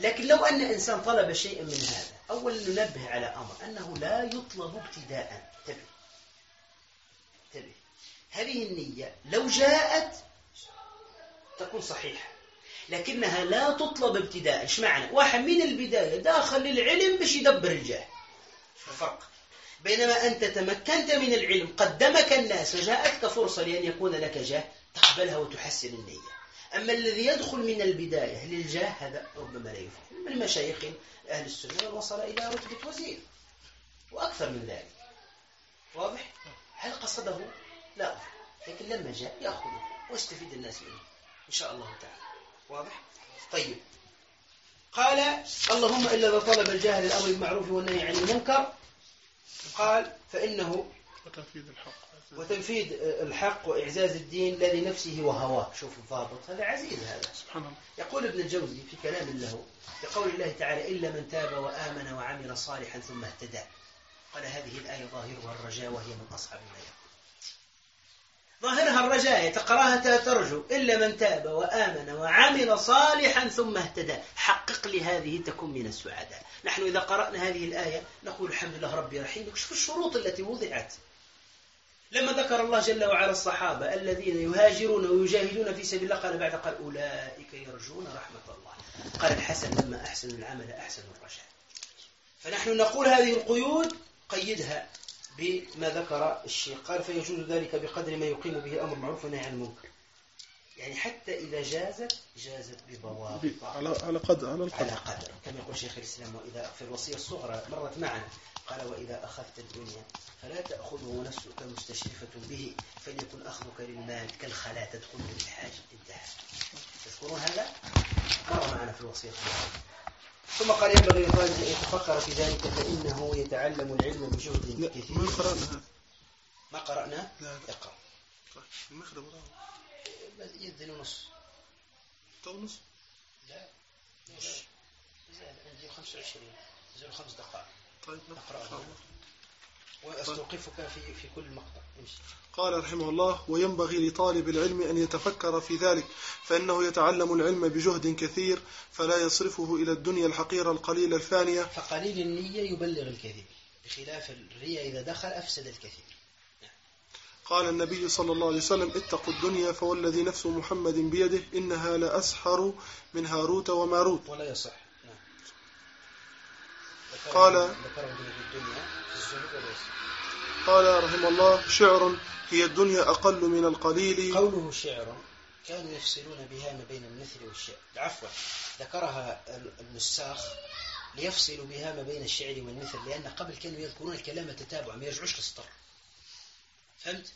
لكن لو أن إنسان طلب شيئا من هذا أولا ننبه على أمر أنه لا يطلب ابتداء انتبه. انتبه. هذه النية لو جاءت تكون صحيحة لكنها لا تطلب ابتداء. إيش معنى؟ واحد من البداية داخل للعلم باش يدبر الجاه الفرق بينما أنت تمكنت من العلم قدمك الناس فجاءتك فرصة لأن يكون لك جاه تقبلها وتحسن النية. أما الذي يدخل من البداية للجاه هذا ربما لا يفلح من مشايخ أهل السنة وصل إلى رتبة وزير. وأكثر من ذلك. واضح؟ هل قصده؟ لا. لكن لما جاء يأخذه ويستفيد الناس منه. إن شاء الله تعالى. واضح؟ طيب. قال اللهم إلا إذا طلب الجاهل الأمر بالمعروف والنهي عن المنكر. قال فإنه وتنفيذ الحق. وتنفيذ الحق وإعزاز الدين لا لنفسه وهواه. شوف الضابط هذا عزيز هذا. سبحان الله. يقول ابن الجوزي في كلام له لقول الله تعالى إلا من تاب وآمن وعمل صالحا ثم اهتدى. قال هذه الآية ظاهرها الرجاء وهي من أصعب ما يكون ظاهرها الرجاء تقراها ترجو. إلا من تاب وآمن وعمل صالحا ثم اهتدى. حقق لي هذه تكون من السعداء. نحن إذا قرأنا هذه الآية نقول الحمد لله ربي رحيم شوف الشروط التي وضعت. لما ذكر الله جل وعلا الصحابة الذين يهاجرون ويجاهدون في سبيل الله قال بعد قال أولئك يرجون رحمة الله. قال الحسن لما أحسنوا العمل أحسنوا الرجاء فنحن نقول هذه القيود قيدها بما ذكر الشيخ. قال فيجوز ذلك بقدر ما يقيم به الأمر معروف والنهي عن المنكر. يعني حتى إذا جازت جازت بضوابط على على قدر على على القدر قدر. كما يقول شيخ الإسلام وإذا في الوصية الصغرى مرت معنا قال وإذا أخذت الدنيا فلا تأخذه نفسك مستشرفة به فليكن أخذك للمال كالخلاء تدخل بالحاج انتهى تذكرون هذا؟ مر معنا في الوصية. ثم قال ينبغي للطالب أن يتفكر في ذلك فإنه يتعلم العلم بجهد كثير ما قرأنا. ما قرأنا؟ لا اقرأ. المخرج وراه يدن ونص تو نص. لا زاد عندي 25 زاد خمس دقائق. طيب الله. وأستوقفك في في كل مقطع. امشي قال رحمه الله وينبغي لطالب العلم أن يتفكر في ذلك فإنه يتعلم العلم بجهد كثير فلا يصرفه إلى الدنيا الحقيرة القليلة الفانية. فقليل النية يبلغ الكثير. بخلاف الرياء إذا دخل أفسد الكثير. قال النبي صلى الله عليه وسلم اتقوا الدنيا فوالذي نفس محمد بيده إنها لأسحر من هاروت وماروت. ولا يصح نعم ذكره- قال- ذكره ابن في الدنيا في الزهد ولا يصح قال رحمه الله شعر هي الدنيا أقل من القليل. قوله شعر كانوا يفصلون بها ما بين المثل والشعر. عفوا ذكرها النساخ ليفصلوا بها ما بين الشعر والمثل لأن قبل كانوا يذكرون الكلام تتابعا ما يرجعوش للسطر. فهمت؟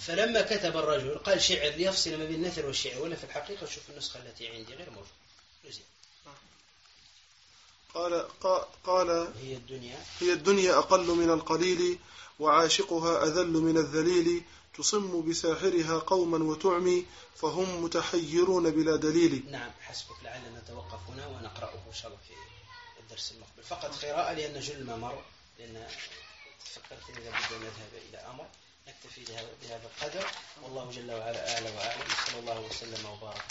فلما كتب الرجل قال شعر ليفصل ما بين النثر والشعر ولا في الحقيقة شوف النسخة التي عندي غير موجودة. قال قا- قال هي الدنيا. هي الدنيا أقل من القليل وعاشقها أذل من الذليل تصم بساحرها قوما وتعمي فهم متحيرون بلا دليل. نعم حسبك لعلنا نتوقف هنا ونقرأه إن شاء الله في الدرس المقبل. فقط قراءة لأن جل ما مر لأن فكرت إذا بدنا نذهب إلى أمر نكتفي بهذا القدر. والله جل وعلا أعلى وأعلم صلى الله وسلم وبارك